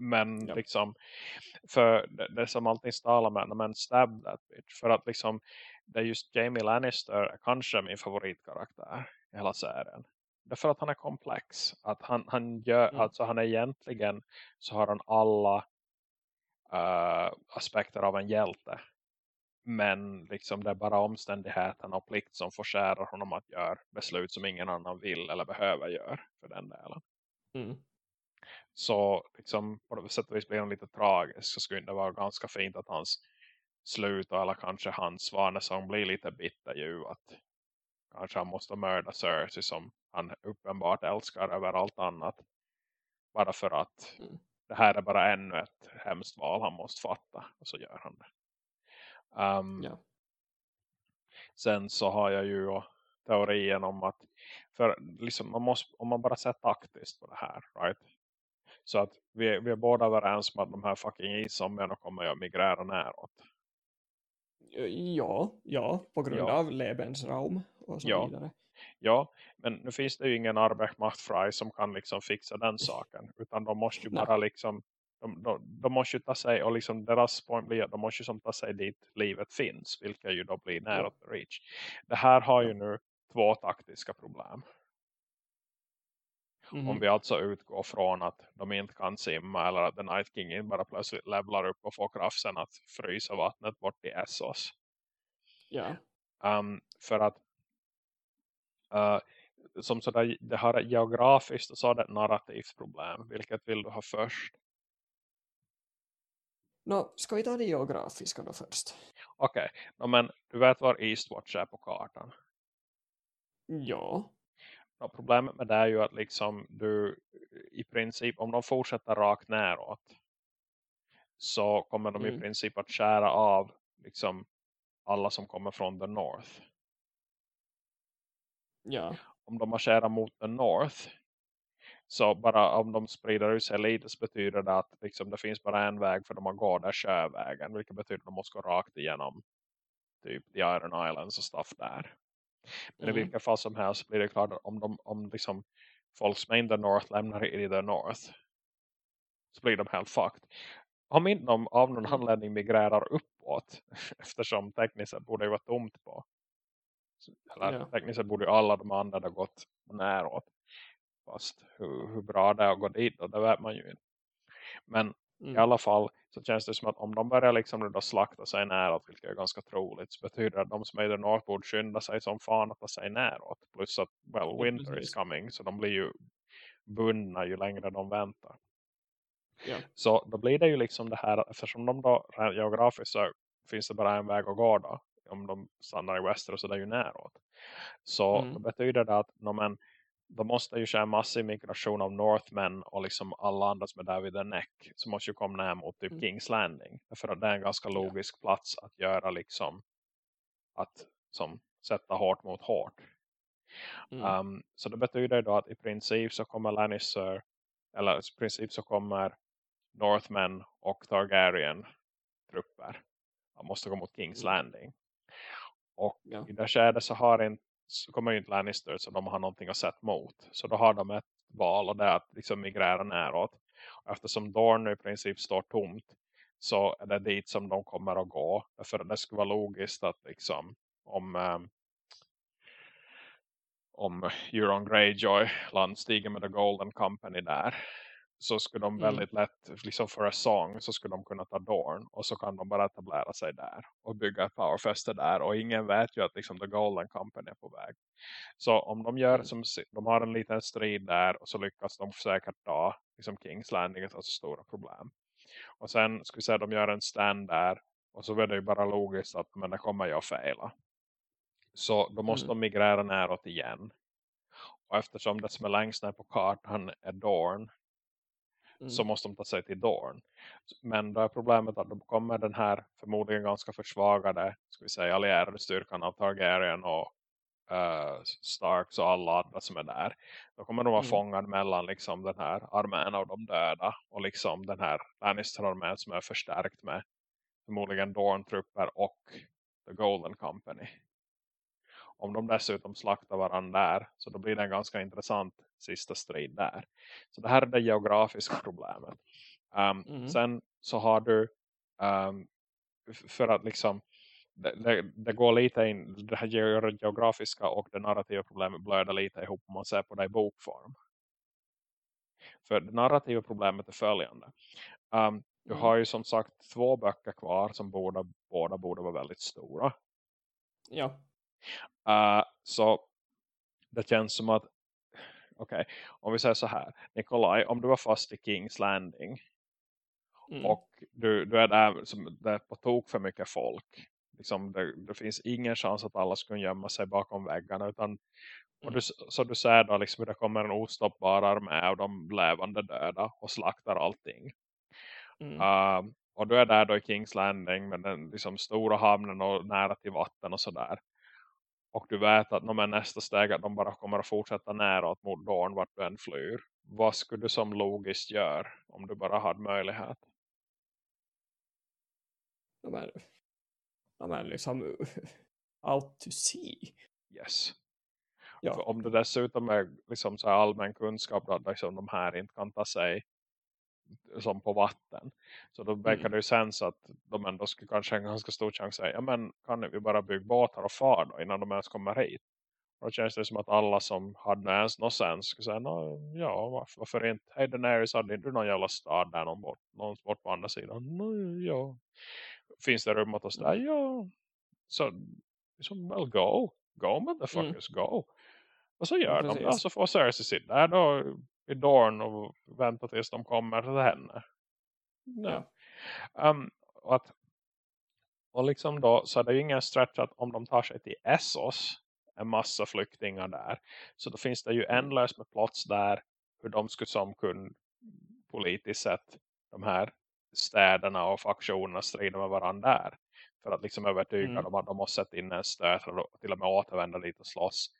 Men Ja. liksom, för det, det är som allting talar med, men stab that bitch. För att liksom, det är just Jamie Lannister kanske min favoritkaraktär i hela serien. Därför att han är komplex. Att han, han gör, Mm. alltså han är egentligen, så har han alla eh, aspekter av en hjälte. Men liksom det är bara omständigheterna och plikt som försärar honom att göra beslut som ingen annan vill eller behöver göra för den delen. Mm. Så liksom på det sätt vis blir han lite tragisk så skulle det vara ganska fint att hans slut eller kanske hans svanesång blir lite bitter att kanske han måste mörda Cersei som han uppenbart älskar över allt annat. Bara för att Mm. det här är bara ännu ett hemskt val han måste fatta och så gör han det. Um, Ja. Sen så har jag ju teorin om att för liksom man måste, om man bara ser taktiskt på det här, right? Så att vi, vi är båda överens om att de här fucking iszombierna kommer att migrera näråt. Ja, ja, på grund Ja. av Lebensraum och så Ja. vidare. Ja, men nu finns det ju ingen Arbeitsmachtfrei som kan liksom fixa den saken. Utan de måste ju Nej. bara liksom de, de, de måste ju ta sig och liksom deras point blir att de måste ju som ta sig dit livet finns. Vilka ju då blir nära ja. reach. Det här har ju nu två taktiska problem. Mhm. Om vi alltså utgår från att de inte kan simma eller att The Night King inte bara plötsligt levlar upp och får kraften att frysa vattnet bort i Essos. Ja. Um, för att uh, som sådär, det har ett geografiskt och så har det ett narrativt problem. Vilket vill du ha först? Nå, ska vi ta det geografiska då först? Okej, okay. men du vet var Eastwatch är på kartan. Ja. Ja, problemet med det är ju att liksom du i princip, om de fortsätter rakt näråt så kommer de Mm. i princip att skära av liksom alla som kommer från the north. Ja. Om de marscherar mot the north så bara om de sprider ut sig lite så betyder det att liksom, det finns bara en väg för dem att gå där sjövägen. Vilket betyder att de måste gå rakt igenom typ the Iron Islands och stuff där. Men Mm. i vilka fall som helst blir det klart att om, de, om liksom folk som är in the north lämnar i the north så blir de helt fucked. Om inte de av någon anledning migrerar uppåt eftersom tekniskt sett borde det vara tomt på. Eller Ja. tekniskt sett borde alla de andra ha gått näråt. Fast hur, hur bra det är att gå dit då, det vet man ju inte. Men i Mm. alla fall så känns det som att om de börjar liksom då slakta sig näråt, vilket är ganska troligt, så betyder det att de som är i the north borde skynda sig som fan att ta sig näråt. Plus att, well, Ja, winter precis. is coming, så de blir ju bundna ju längre de väntar. Ja. Så då blir det ju liksom det här, eftersom de då geografiskt så finns det bara en väg att gå då. Om de stannar i väster så det är ju näråt. Så Mm. då betyder det att no, men, då måste ju ske en massiv migration av Northmen och liksom alla andra som är där vid the neck. Så måste ju komma ner mot typ Mm. Kings Landing. För att det är en ganska logisk plats att göra liksom att som sätta hårt mot hårt. Mm. Um, så det betyder då att i princip så kommer Lannister eller i princip så kommer Northmen och Targaryen trupper Han måste gå mot Kings Mm. Landing. Och Ja. i det skedet så har inte, så kommer ju inte Lannister så de har någonting att sätta mot. Så då har de ett val och det är att liksom migrera näråt. Och eftersom Dorn nu i princip står tomt så är det dit som de kommer att gå. För det skulle vara logiskt att liksom om eh, om Euron Greyjoy landstiger med The Golden Company där så skulle de Mm. väldigt lätt liksom för en sång så skulle de kunna ta Dorn och så kan de bara etablera sig där och bygga ett powerfäste där och ingen vet ju att liksom The Golden Company är på väg. Så om de gör Mm. som de har en liten strid där och så lyckas de säkert ta liksom Kings Landing ett alltså stora problem. Och sen skulle vi säga de gör en stand där och så är det ju bara logiskt att men det kommer jag fejla. Så då måste Mm. de migrera näråt igen. Och eftersom det som är längst ner på kartan är Dorn Mm. så måste de ta sig till Dorn. Men då är problemet att de kommer den här förmodligen ganska försvagade ska vi säga, allierade styrkan av Targaryen och uh, Starks och alla andra som är där. Då kommer de vara Mm. fångade mellan liksom den här armén av de döda och liksom den här Lannister-armén som är förstärkt med förmodligen Dorn-trupper och The Golden Company. Om de dessutom slaktar varandra där så då blir det en ganska intressant sista strid där. Så det här är det geografiska problemet. Um, Mm. Sen så har du um, för att liksom det, det, det går lite in det här ge- geografiska och det narrativa problemet blöder lite ihop om man ser på det i bokform. För det narrativa problemet är följande. Um, du Mm. har ju som sagt två böcker kvar som båda, båda borde vara väldigt stora. Ja. Uh, så det känns som att okej, om vi säger så här Nikolaj, om du var fast i Kings Landing Mm. och du, du är där som, är på tok för mycket folk liksom, det, det finns ingen chans att alla ska gömma sig bakom väggarna utan och du, så du ser då liksom hur det kommer en ostoppbar armé av de levande döda och slaktar allting Mm. Uh, och du är där då i Kings Landing med den liksom, stora hamnen och nära till vatten och sådär. Och du vet att de är nästa steg att de bara kommer att fortsätta nära mot Dorn vart du än flyr. Vad skulle du som logiskt gör om du bara hade möjlighet? De är, de är liksom out to sea. Yes. Ja. För om det dessutom är liksom så allmän kunskap att liksom de här inte kan ta sig som på vatten. Så då verkar Mm. det ju sens att de ändå skulle kanske en ganska stor chans att säga ja men kan vi bara bygga båtar och far då innan de ens kommer hit. Och då känns det som att alla som hade ens någon sens skulle säga ja varför, varför inte hej Daenerys hade inte du någon jävla stad där någon bort, någon bort på andra sidan. No, ja. Finns det rum åt oss där? Ja. Så liksom, well go. Go motherfuckers go. Och så gör de det. precis. Så får Cersei sitta där då i Dorn och vänta tills de kommer till henne. Ja. Um, och, att, och liksom då så är det ju ingen stretch att om de tar sig till Essos en massa flyktingar där. Så då finns det ju ändlöst med plots där hur de skulle som kunna politiskt sett de här städerna och faktionerna strida med varandra där. För att liksom övertyga Mm. dem att de måste sätta in en stöt och till och med återvända dit och slåss.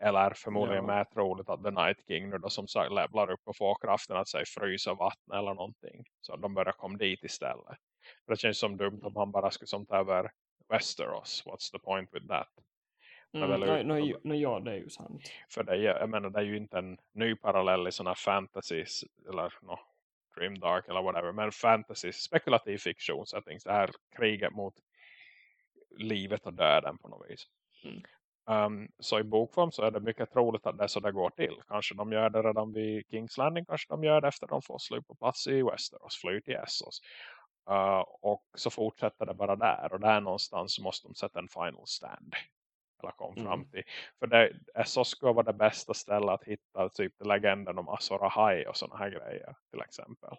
Eller förmodligen Ja. troligt att The Night King nu då som sagt levlar upp och får kraften att sig frysa vatten eller någonting. Så de börjar komma dit istället. För det känns som dumt om han bara skulle som ta över Westeros. What's the point with that? Mm. no, ju- no, ja, det är ju sant. För det är, jag menar, det är ju inte en ny parallell i sådana fantasies eller no, grimdark eller whatever. Men fantasy, spekulativ fiktion settings. Det här kriget mot livet och döden på något vis. Mm. Um, så i bokform så är det mycket troligt att det är så det går till. Kanske de gör det redan vid Kings Landing. Kanske de gör det efter de får slut på plats i Westeros. Flyr till Essos. Uh, och så fortsätter det bara där. Och där någonstans så måste de sätta en final stand. Eller kom Mm. fram till. För det, Essos skulle vara det bästa stället att hitta typ legenden om Azor Ahai och sådana här grejer. Till exempel.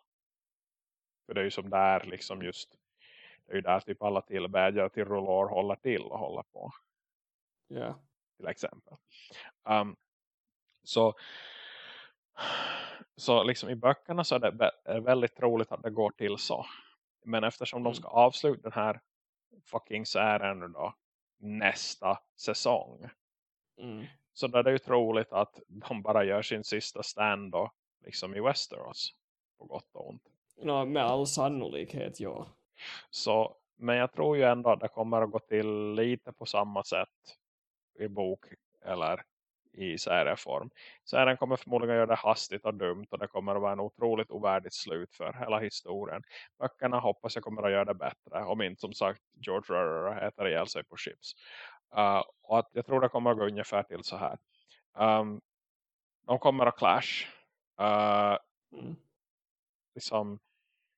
För det är ju som där liksom just. Det är ju där typ alla tillbedjare till Rulor håller till och håller på Ja. till exempel. Um, så så liksom i böckerna så är det väldigt troligt att det går till så. Men eftersom de Mm. ska avsluta den här fucking serien nu då nästa säsong. Mm. Så då är det ju troligt att de bara gör sin sista stand då liksom i Westeros. På gott och ont. No, med all sannolikhet, ja. Så Men jag tror ju ändå att det kommer att gå till lite på samma sätt i bok eller i serieform. Serien kommer förmodligen göra det hastigt och dumt och det kommer att vara en otroligt ovärdigt slut för hela historien. Böckerna hoppas jag kommer att göra det bättre om inte som sagt George R. äter ihjäl sig på chips. Uh, och att jag tror det kommer att gå ungefär till så här. Um, de kommer att clash. Uh, Mm. liksom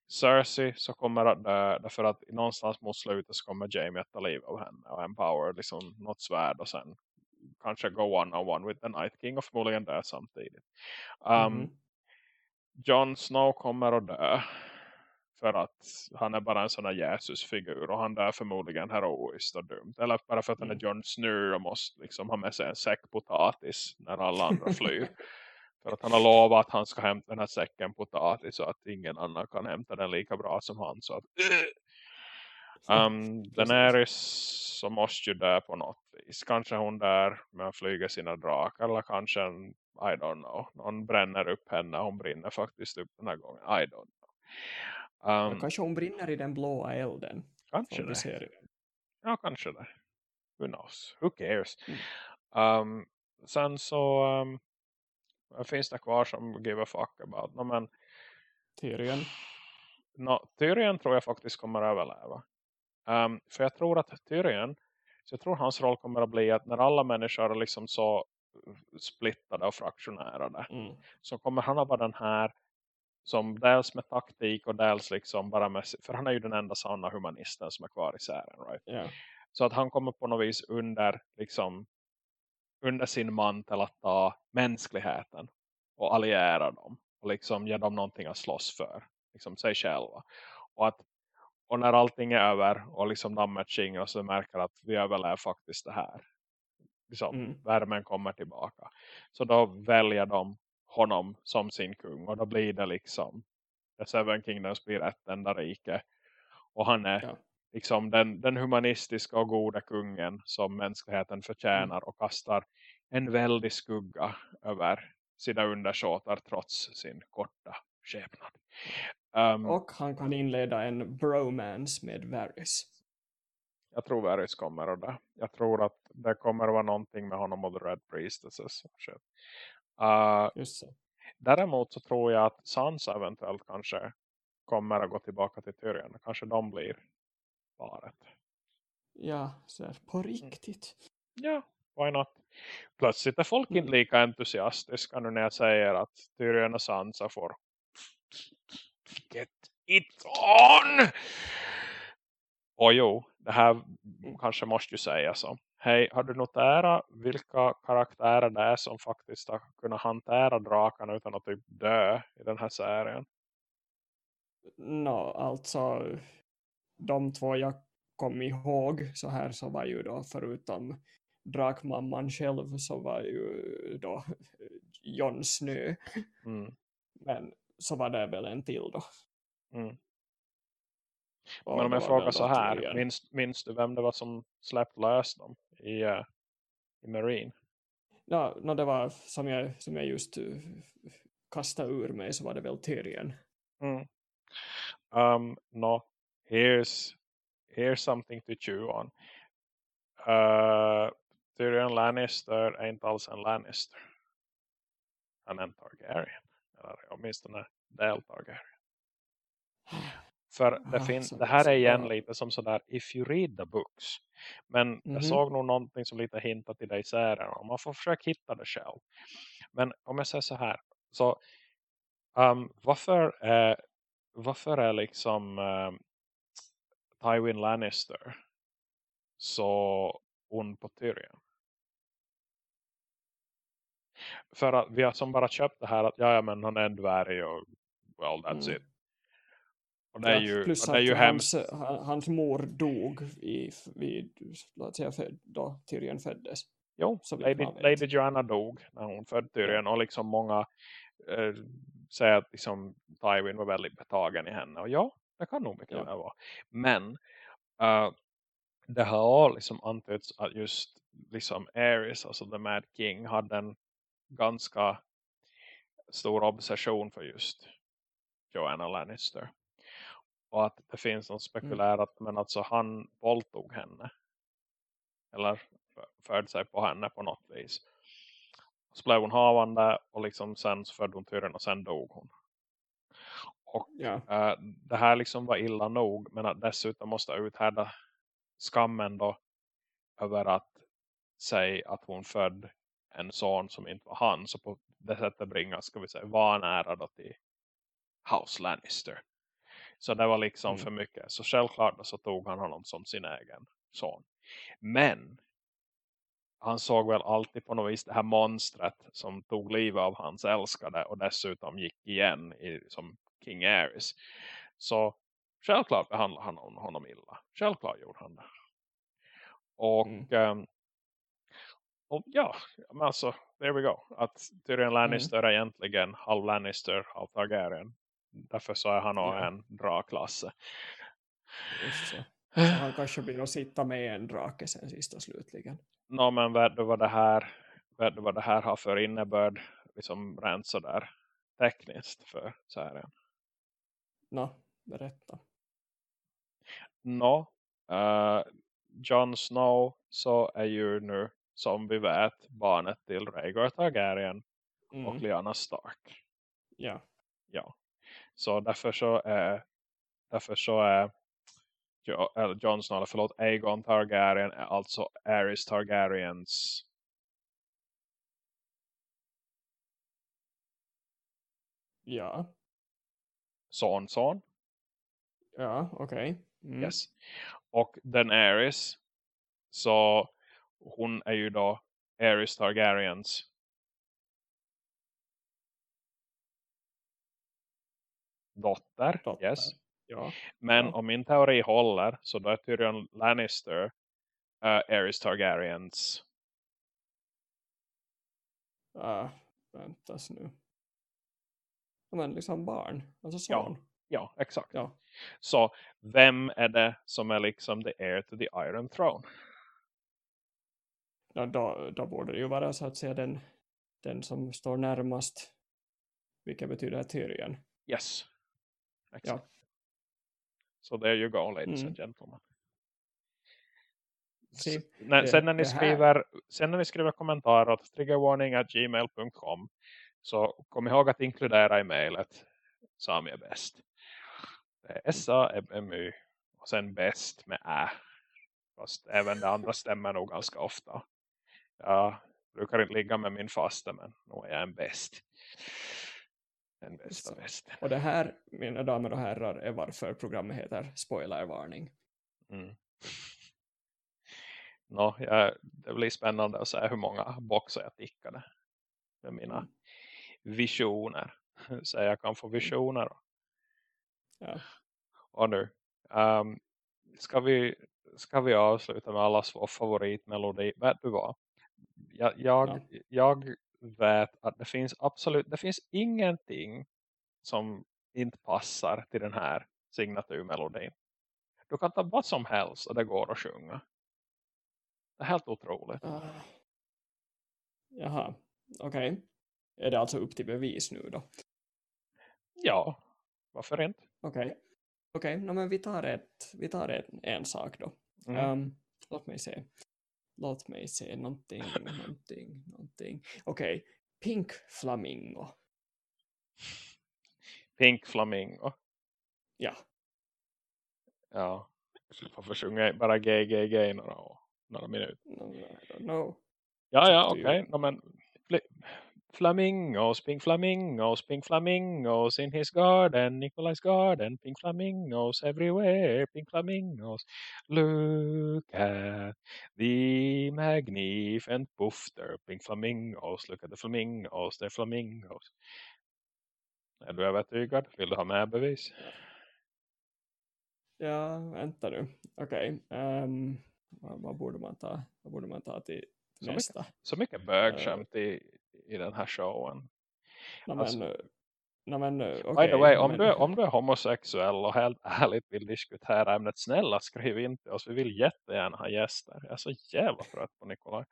Cersei så kommer att dö därför att någonstans mot slutet så kommer Jamie att ta liv av henne och empower liksom något svärd och sen kanske go one on one with the Night King och förmodligen dö samtidigt. Um, Mhm. Jon Snow kommer att dö för att han är bara en sån här Jesusfigur och han dör förmodligen heroiskt och dumt. Eller bara för att han är Mm. Jon Snow och måste liksom ha med sig en säck potatis när alla andra flyr. För att han har lovat att han ska hämta den här säcken potatis så att ingen annan kan hämta den lika bra som han. Så att, um, Daenerys så måste ju dö på något vis. Kanske hon där med att flyga sina drakar eller kanske en, I don't know. Någon bränner upp henne. Hon brinner faktiskt upp den här gången. I don't know. Um, kanske hon brinner i den blåa elden. kanske det. ser. Ja, kanske det. Who knows? Who cares? Mm. Um, sen så um, finns det kvar som give a fuck about. No, men Tyrion. no, Tyrion tror jag faktiskt kommer att överleva. Um, för jag tror att Tyrion, så jag tror hans roll kommer att bli att när alla människor är liksom så splittade och fraktionärade Mm. så kommer han att vara den här som dels med taktik och dels liksom bara med, för han är ju den enda sanna humanisten som är kvar i sären, right? Ja. Så att han kommer på något vis under liksom under sin mantel att ta mänskligheten och alliera dem och liksom ge dem någonting att slåss för liksom sig själva och att och när allting är över och liksom dammet skingras så märker att vi överlever faktiskt det här liksom Mm. värmen kommer tillbaka så då väljer de honom som sin kung och då blir det liksom The Seven Kingdoms blir ett enda rike och han är Ja. Liksom den, den humanistiska och goda kungen som mänskligheten förtjänar Mm. och kastar en väldig skugga över sina undersåtar trots sin korta skepnad. Um, Och han kan inleda en bromance med Varys. jag tror Varys kommer och det. Jag tror att det kommer att vara någonting med honom och The Red Priestesses. Uh, Just så. däremot så tror jag att Sansa eventuellt kanske kommer att gå tillbaka till Tyrion. Kanske de blir paret. Ja, så här, på riktigt. Ja, why not? Plötsligt är folk inte Mm. lika entusiastiska nu när jag säger att Tyrion och Sansa får get it on! Och jo, det här kanske måste ju säga så. Hej, har du noterat vilka karaktärer det är som faktiskt har kunnat hantera drakarna utan att typ dö i den här serien? Nå, alltså de två jag kom ihåg så här så var ju då förutom drakmamman själv så var ju då Jon Snö. Mm. Men så var det väl en till då. Mm. Men om jag frågar så här, minns, minns du vem det var som släppt lös dem i, eh, i Marine? Nå, nå, det var som jag, som jag just uh, kastade ur mig så var det väl Tyrion. Mm. Um, no, here's here's something to chew on. Uh, Tyrion Lannister är inte alls en Lannister. Han är en Targaryen. Eller åtminstone del Targaryen. För det, Ah, finns, så- det här är igen lite som sådär, if you read the books. Men Mhm. jag såg nog någonting som lite hintat till dig i serien. Och man får försöka hitta det själv. Men om jag säger så här. Så um, varför, är, varför är liksom um, Tywin Lannister så ond på Tyrion? För att vi har som bara köpt det här att ja, men han är en dvärg och well that's Mm. it. Och det är ju, plus det är ju hans, han- hans mor dog i, vid, låt säga, föd, då Tyrion föddes. Jo, Lady. Lady Joanna dog när hon födde Tyrion och liksom många eh, säger att liksom Tywin var väldigt betagen i henne. Och ja, det kan nog mycket Ja. väl vara. Men eh, det har liksom antytts att just liksom Aerys, alltså The Mad King, hade en ganska stor obsession för just Joanna Lannister. Och att det finns någon spekulerat men alltså han våldtog henne. Eller förde sig på henne på något vis. Så blev hon havande och liksom sen så födde hon Tyrion och sen dog hon. Och Ja. eh, det här liksom var illa nog men att dessutom måste uthärda skammen då över att säga att hon född en son som inte var han så på det sättet bringa ska vi säga vanära då till House Lannister. Så det var liksom Mm. för mycket. Så självklart så tog han honom som sin egen son. Men han såg väl alltid på något vis det här monstret som tog livet av hans älskade och dessutom gick igen i, som King Aerys. Så självklart behandlade han honom, illa. Självklart gjorde han det. Och, Mm. ehm, och ja, men alltså, there we go. Att Tyrion Lannister är egentligen halv Lannister, halv Targaryen. Därför så är han också Ja. en draklasse. Just så. Så han kanske blir att sitta med en drake sen sist och slutligen. Nå, men vet du vad det här, vet du vad det här har för innebörd liksom rent sådär tekniskt för serien? Nå, berätta. Nå, uh, Jon Snow så är ju nu som vi vet barnet till Rhaegar Targaryen och Mm. Lyanna Stark. Ja. Ja. Så därför så är därför så är Jo, eller Jon Snow, förlåt, Aegon Targaryen är alltså Aerys Targaryens Ja. Sonson. Ja, okej. Mm. Yes. Och den Aerys så hon är ju då Aerys Targaryens dotter. Dotter. Yes. Ja. Men Ja. om min teori håller så då är Tyrion Lannister uh, Aerys Targaryens Uh, väntas nu. Ja, Men liksom barn. Alltså Ja. son. ja, exakt. Ja. Så vem är det som är liksom the heir to the Iron Throne? Ja, då, då borde det ju vara så att säga den, den som står närmast. Vilket betyder Tyrion. Yes. Exakt. Ja. So there you go, ladies Mm. and gentlemen. Se, S- när, det- sen, när ni skriver, sen när ni skriver kommentarer till triggerwarning.gmail.com så kom ihåg att inkludera i mejlet Sami är bäst. S-A-M-M-Y och sen bäst med Ä. Fast även det andra stämmer nog ganska ofta. Jag brukar inte ligga med min faste men nu är jag en bäst. Den bästa bästen. Och det här, mina damer och herrar, är varför programmet heter Spoilervarning. Mm. Nå, jag, det blir spännande att se hur många boxar jag tickade med mina Mm. Visioner. Så jag kan få visioner. Ja. Och nu, um, ska, vi, ska vi avsluta med allas vår favoritmelodi? Vet du vad? Jag, jag, Ja. jag vet att det finns absolut, det finns ingenting som inte passar till den här signaturmelodin. Du kan ta vad som helst och det går att sjunga. Det är helt otroligt. Ah. Jaha, okej. Är det alltså upp till bevis nu då? Ja, varför inte? Okej. Okej, no, men vi tar, ett, vi tar en, en sak då. Mm. Ehm, låt mig se. Låt mig se någonting, någonting, någonting. Okej, Pink Flamingo. Pink Flamingo. Ja, Ja. Varför sjunger jag bara GGG i några, år, några minuter? no, I don't know. Ja, ja, Tyckte okej. ju- No, men flamingos, pink flamingos, pink flamingos in his garden, Nikolai's garden, pink flamingos everywhere, pink flamingos. Look at the magnificent bufter, pink flamingos, look at the flamingos, they're flamingos. Är du övertygad? Vill du ha med bevis? Ja, vänta nu. Okej, ehm, vad, vad borde man ta? Vad borde man ta till Så nästa? Så mycket bögskämt i, i den här showen. No, alltså- men, eh, no, men, eh, By the way, om, men- du, är- om du är homosexuell och helt ärligt vill diskutera ämnet, snälla skriv in till oss. Vi vill jättegärna ha gäster. Jag är så jävla trött på Nikolaj.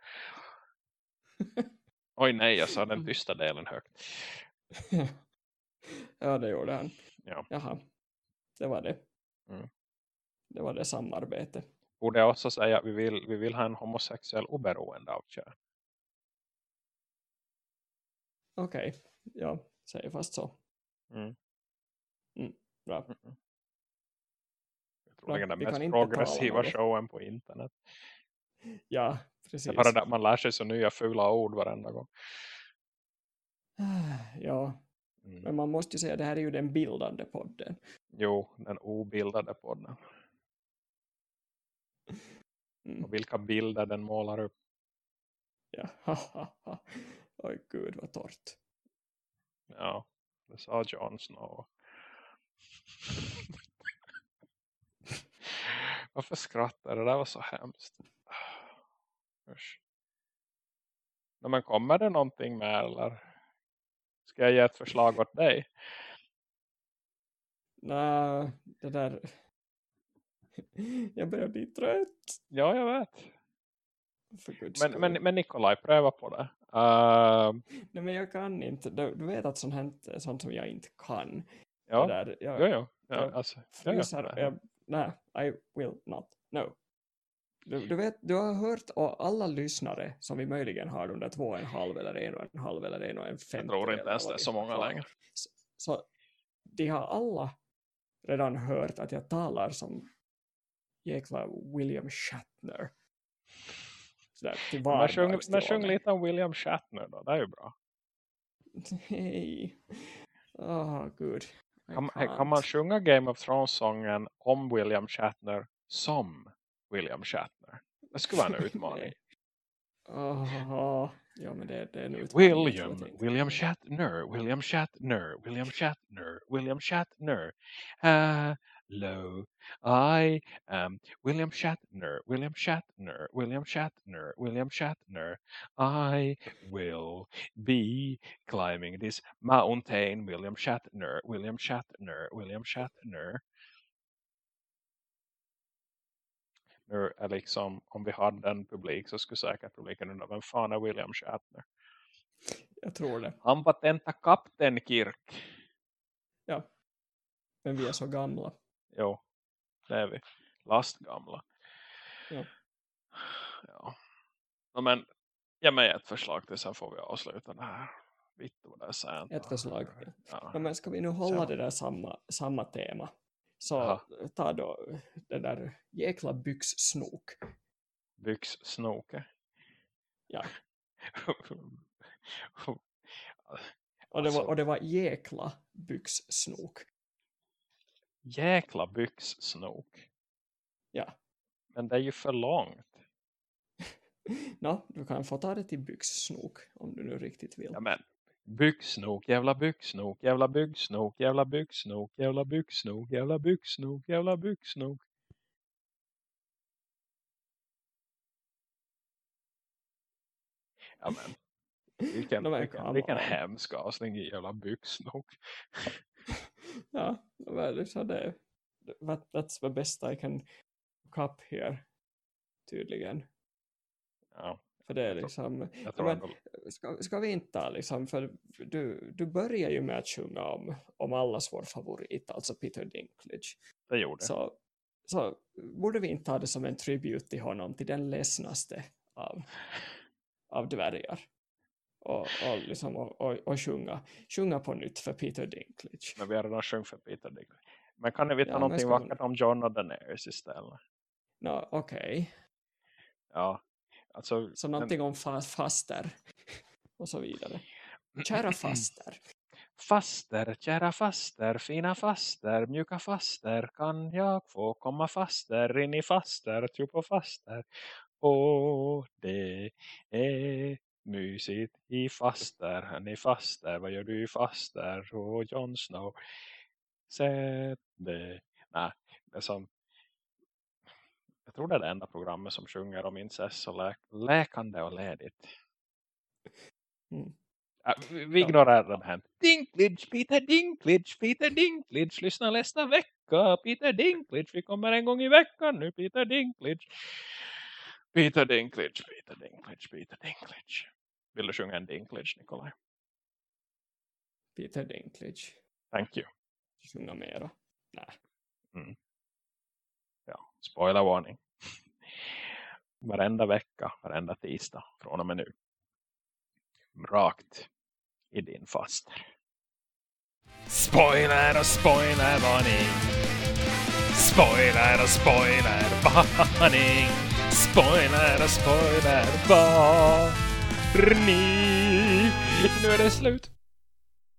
Oj nej, jag sa den tysta delen högt. ja, det gjorde han. Ja. Jaha, det var det. Mm. Det var det samarbetet. Borde jag också säga att vi vill, vi vill ha en homosexuell oberoende av kön. Okej, okay. ja, säger fast så. Mm. Mm, bra. Mm. Jag tror det är den vi kan mest progressiva showen på internet. Ja, Det precis. är bara det att man lär sig så nya fula ord varenda gång. Ja, Mm. men man måste ju säga att det här är ju den bildande podden. Jo, den obildade podden. Mm. Och vilka bilder den målar upp. Ja, Oj gud vad torrt. Ja, det sa Jon Snow. Varför skrattar det? där var så hemskt. Usch. Nej, Men kommer det någonting med eller? Ska jag ge ett förslag åt dig? Nej, det där... Jag börjar bli trött. Ja, jag vet. Men, men, men Nikolaj, pröva på det. Uh, Nej, men jag kan inte. Du, du vet att sånt, här, är sånt som jag inte kan. ja, där, jag, jo. Ja, jag alltså, ja, ja. Jag, nej, I will not. No. Du, du, vet, du har hört och alla lyssnare som vi möjligen har under två och en halv eller en och en halv eller en och en Jag femtedel. tror inte ens det är så många längre. Så, så de har alla redan hört att jag talar som jäkla William Shatner. Sådär till Men sjung, men sjung lite om William Shatner då, det är ju bra. Nej. Åh, gud. I Kan, kan man sjunga Game of Thrones-sången om William Shatner som William Shatner? Det skulle vara en utmaning. Nej. Åh, ja, men det, det är en utmaning, William, William. Shatner, William Shatner, William Shatner, William Shatner. Hello, I am William Shatner, William Shatner, William Shatner, William Shatner. I will be climbing this mountain, William Shatner, William Shatner, William Shatner. Nu är liksom, om vi hade en publik så skulle säkert publiken undra, vem fan är William Shatner? Jag tror det. Han patenta kapten Kirk. Ja. Men vi är så gamla. Jo, det är vi. Lastgamla. Ja. Ja. No, men, ge mig ett förslag till sen får vi avsluta det här. Vitt vad det är sent. Ett förslag. Ja. Ja, men ska vi nu hålla det där samma, samma tema? Så Jaha. ta då det där jäkla byxsnok. Byxsnoke. Ja. Och det, Alltså- var, och det var jäkla byxsnok. Jäkla byxsnok. Ja. Men det är ju för långt. Nå, du kan få ta det till byxsnok om du nu riktigt vill. Ja men. Byxsnok, jävla byxsnok, jävla byxsnok, jävla byxsnok, jävla byxsnok, jävla byxsnok, jävla byxsnok. Ja men. Vilken, vilken, vilken hemsk avsning i jävla byxsnok. Ja, väl, så det, that, that's the best I can cook up here. Tydligen. Ja, För det är Jag tror- liksom, jag tror men- ska, ska vi inte ta liksom, för du, du börjar ju med att sjunga om, om allas vår favorit, alltså Peter Dinklage. det gjorde. Så, så borde vi inte ta det som en tribut till honom, till den ledsnaste av, av dvärgar. Och, och, liksom, och, och, och sjunga, sjunga på nytt för Peter Dinklage. Men vi har redan sjungit för Peter Dinklage. Men kan vi ta Ja, men någonting vackert om John och Daenerys istället? Nå, Okej, Ja, alltså. så men- någonting om fa faster och så vidare. Kära faster. Faster, kära faster, fina faster, mjuka faster, kan jag få komma faster in i faster, tro på faster. Och det är mysigt i faster, han är faster, vad gör du i faster? Och Jon Snow, sätt det. Nej, som, jag tror det är det enda programmet som sjunger om incest och lä läkande och ledigt. Mm. Ja, vi vi Ja. ignorerar det här. Dinklage, Peter Dinklage, Peter Dinklage. Lyssna nästa vecka. Peter Dinklage, vi kommer en gång i veckan nu. Peter Dinklage. Peter Dinklage, Peter Dinklage, Peter Dinklage. Vill du sjunga en Dinklage, Nikolaj? Peter Dinklage. Thank you. Sjunga mera. Nej. Mm. ja, spoilervarning. Varenda vecka, varenda tisdag från och med nu. Rakt i din faster. Spoiler och spoilervarning. Spoiler och spoilervarning. Spoiler spoiler, var ni? Nu är det slut.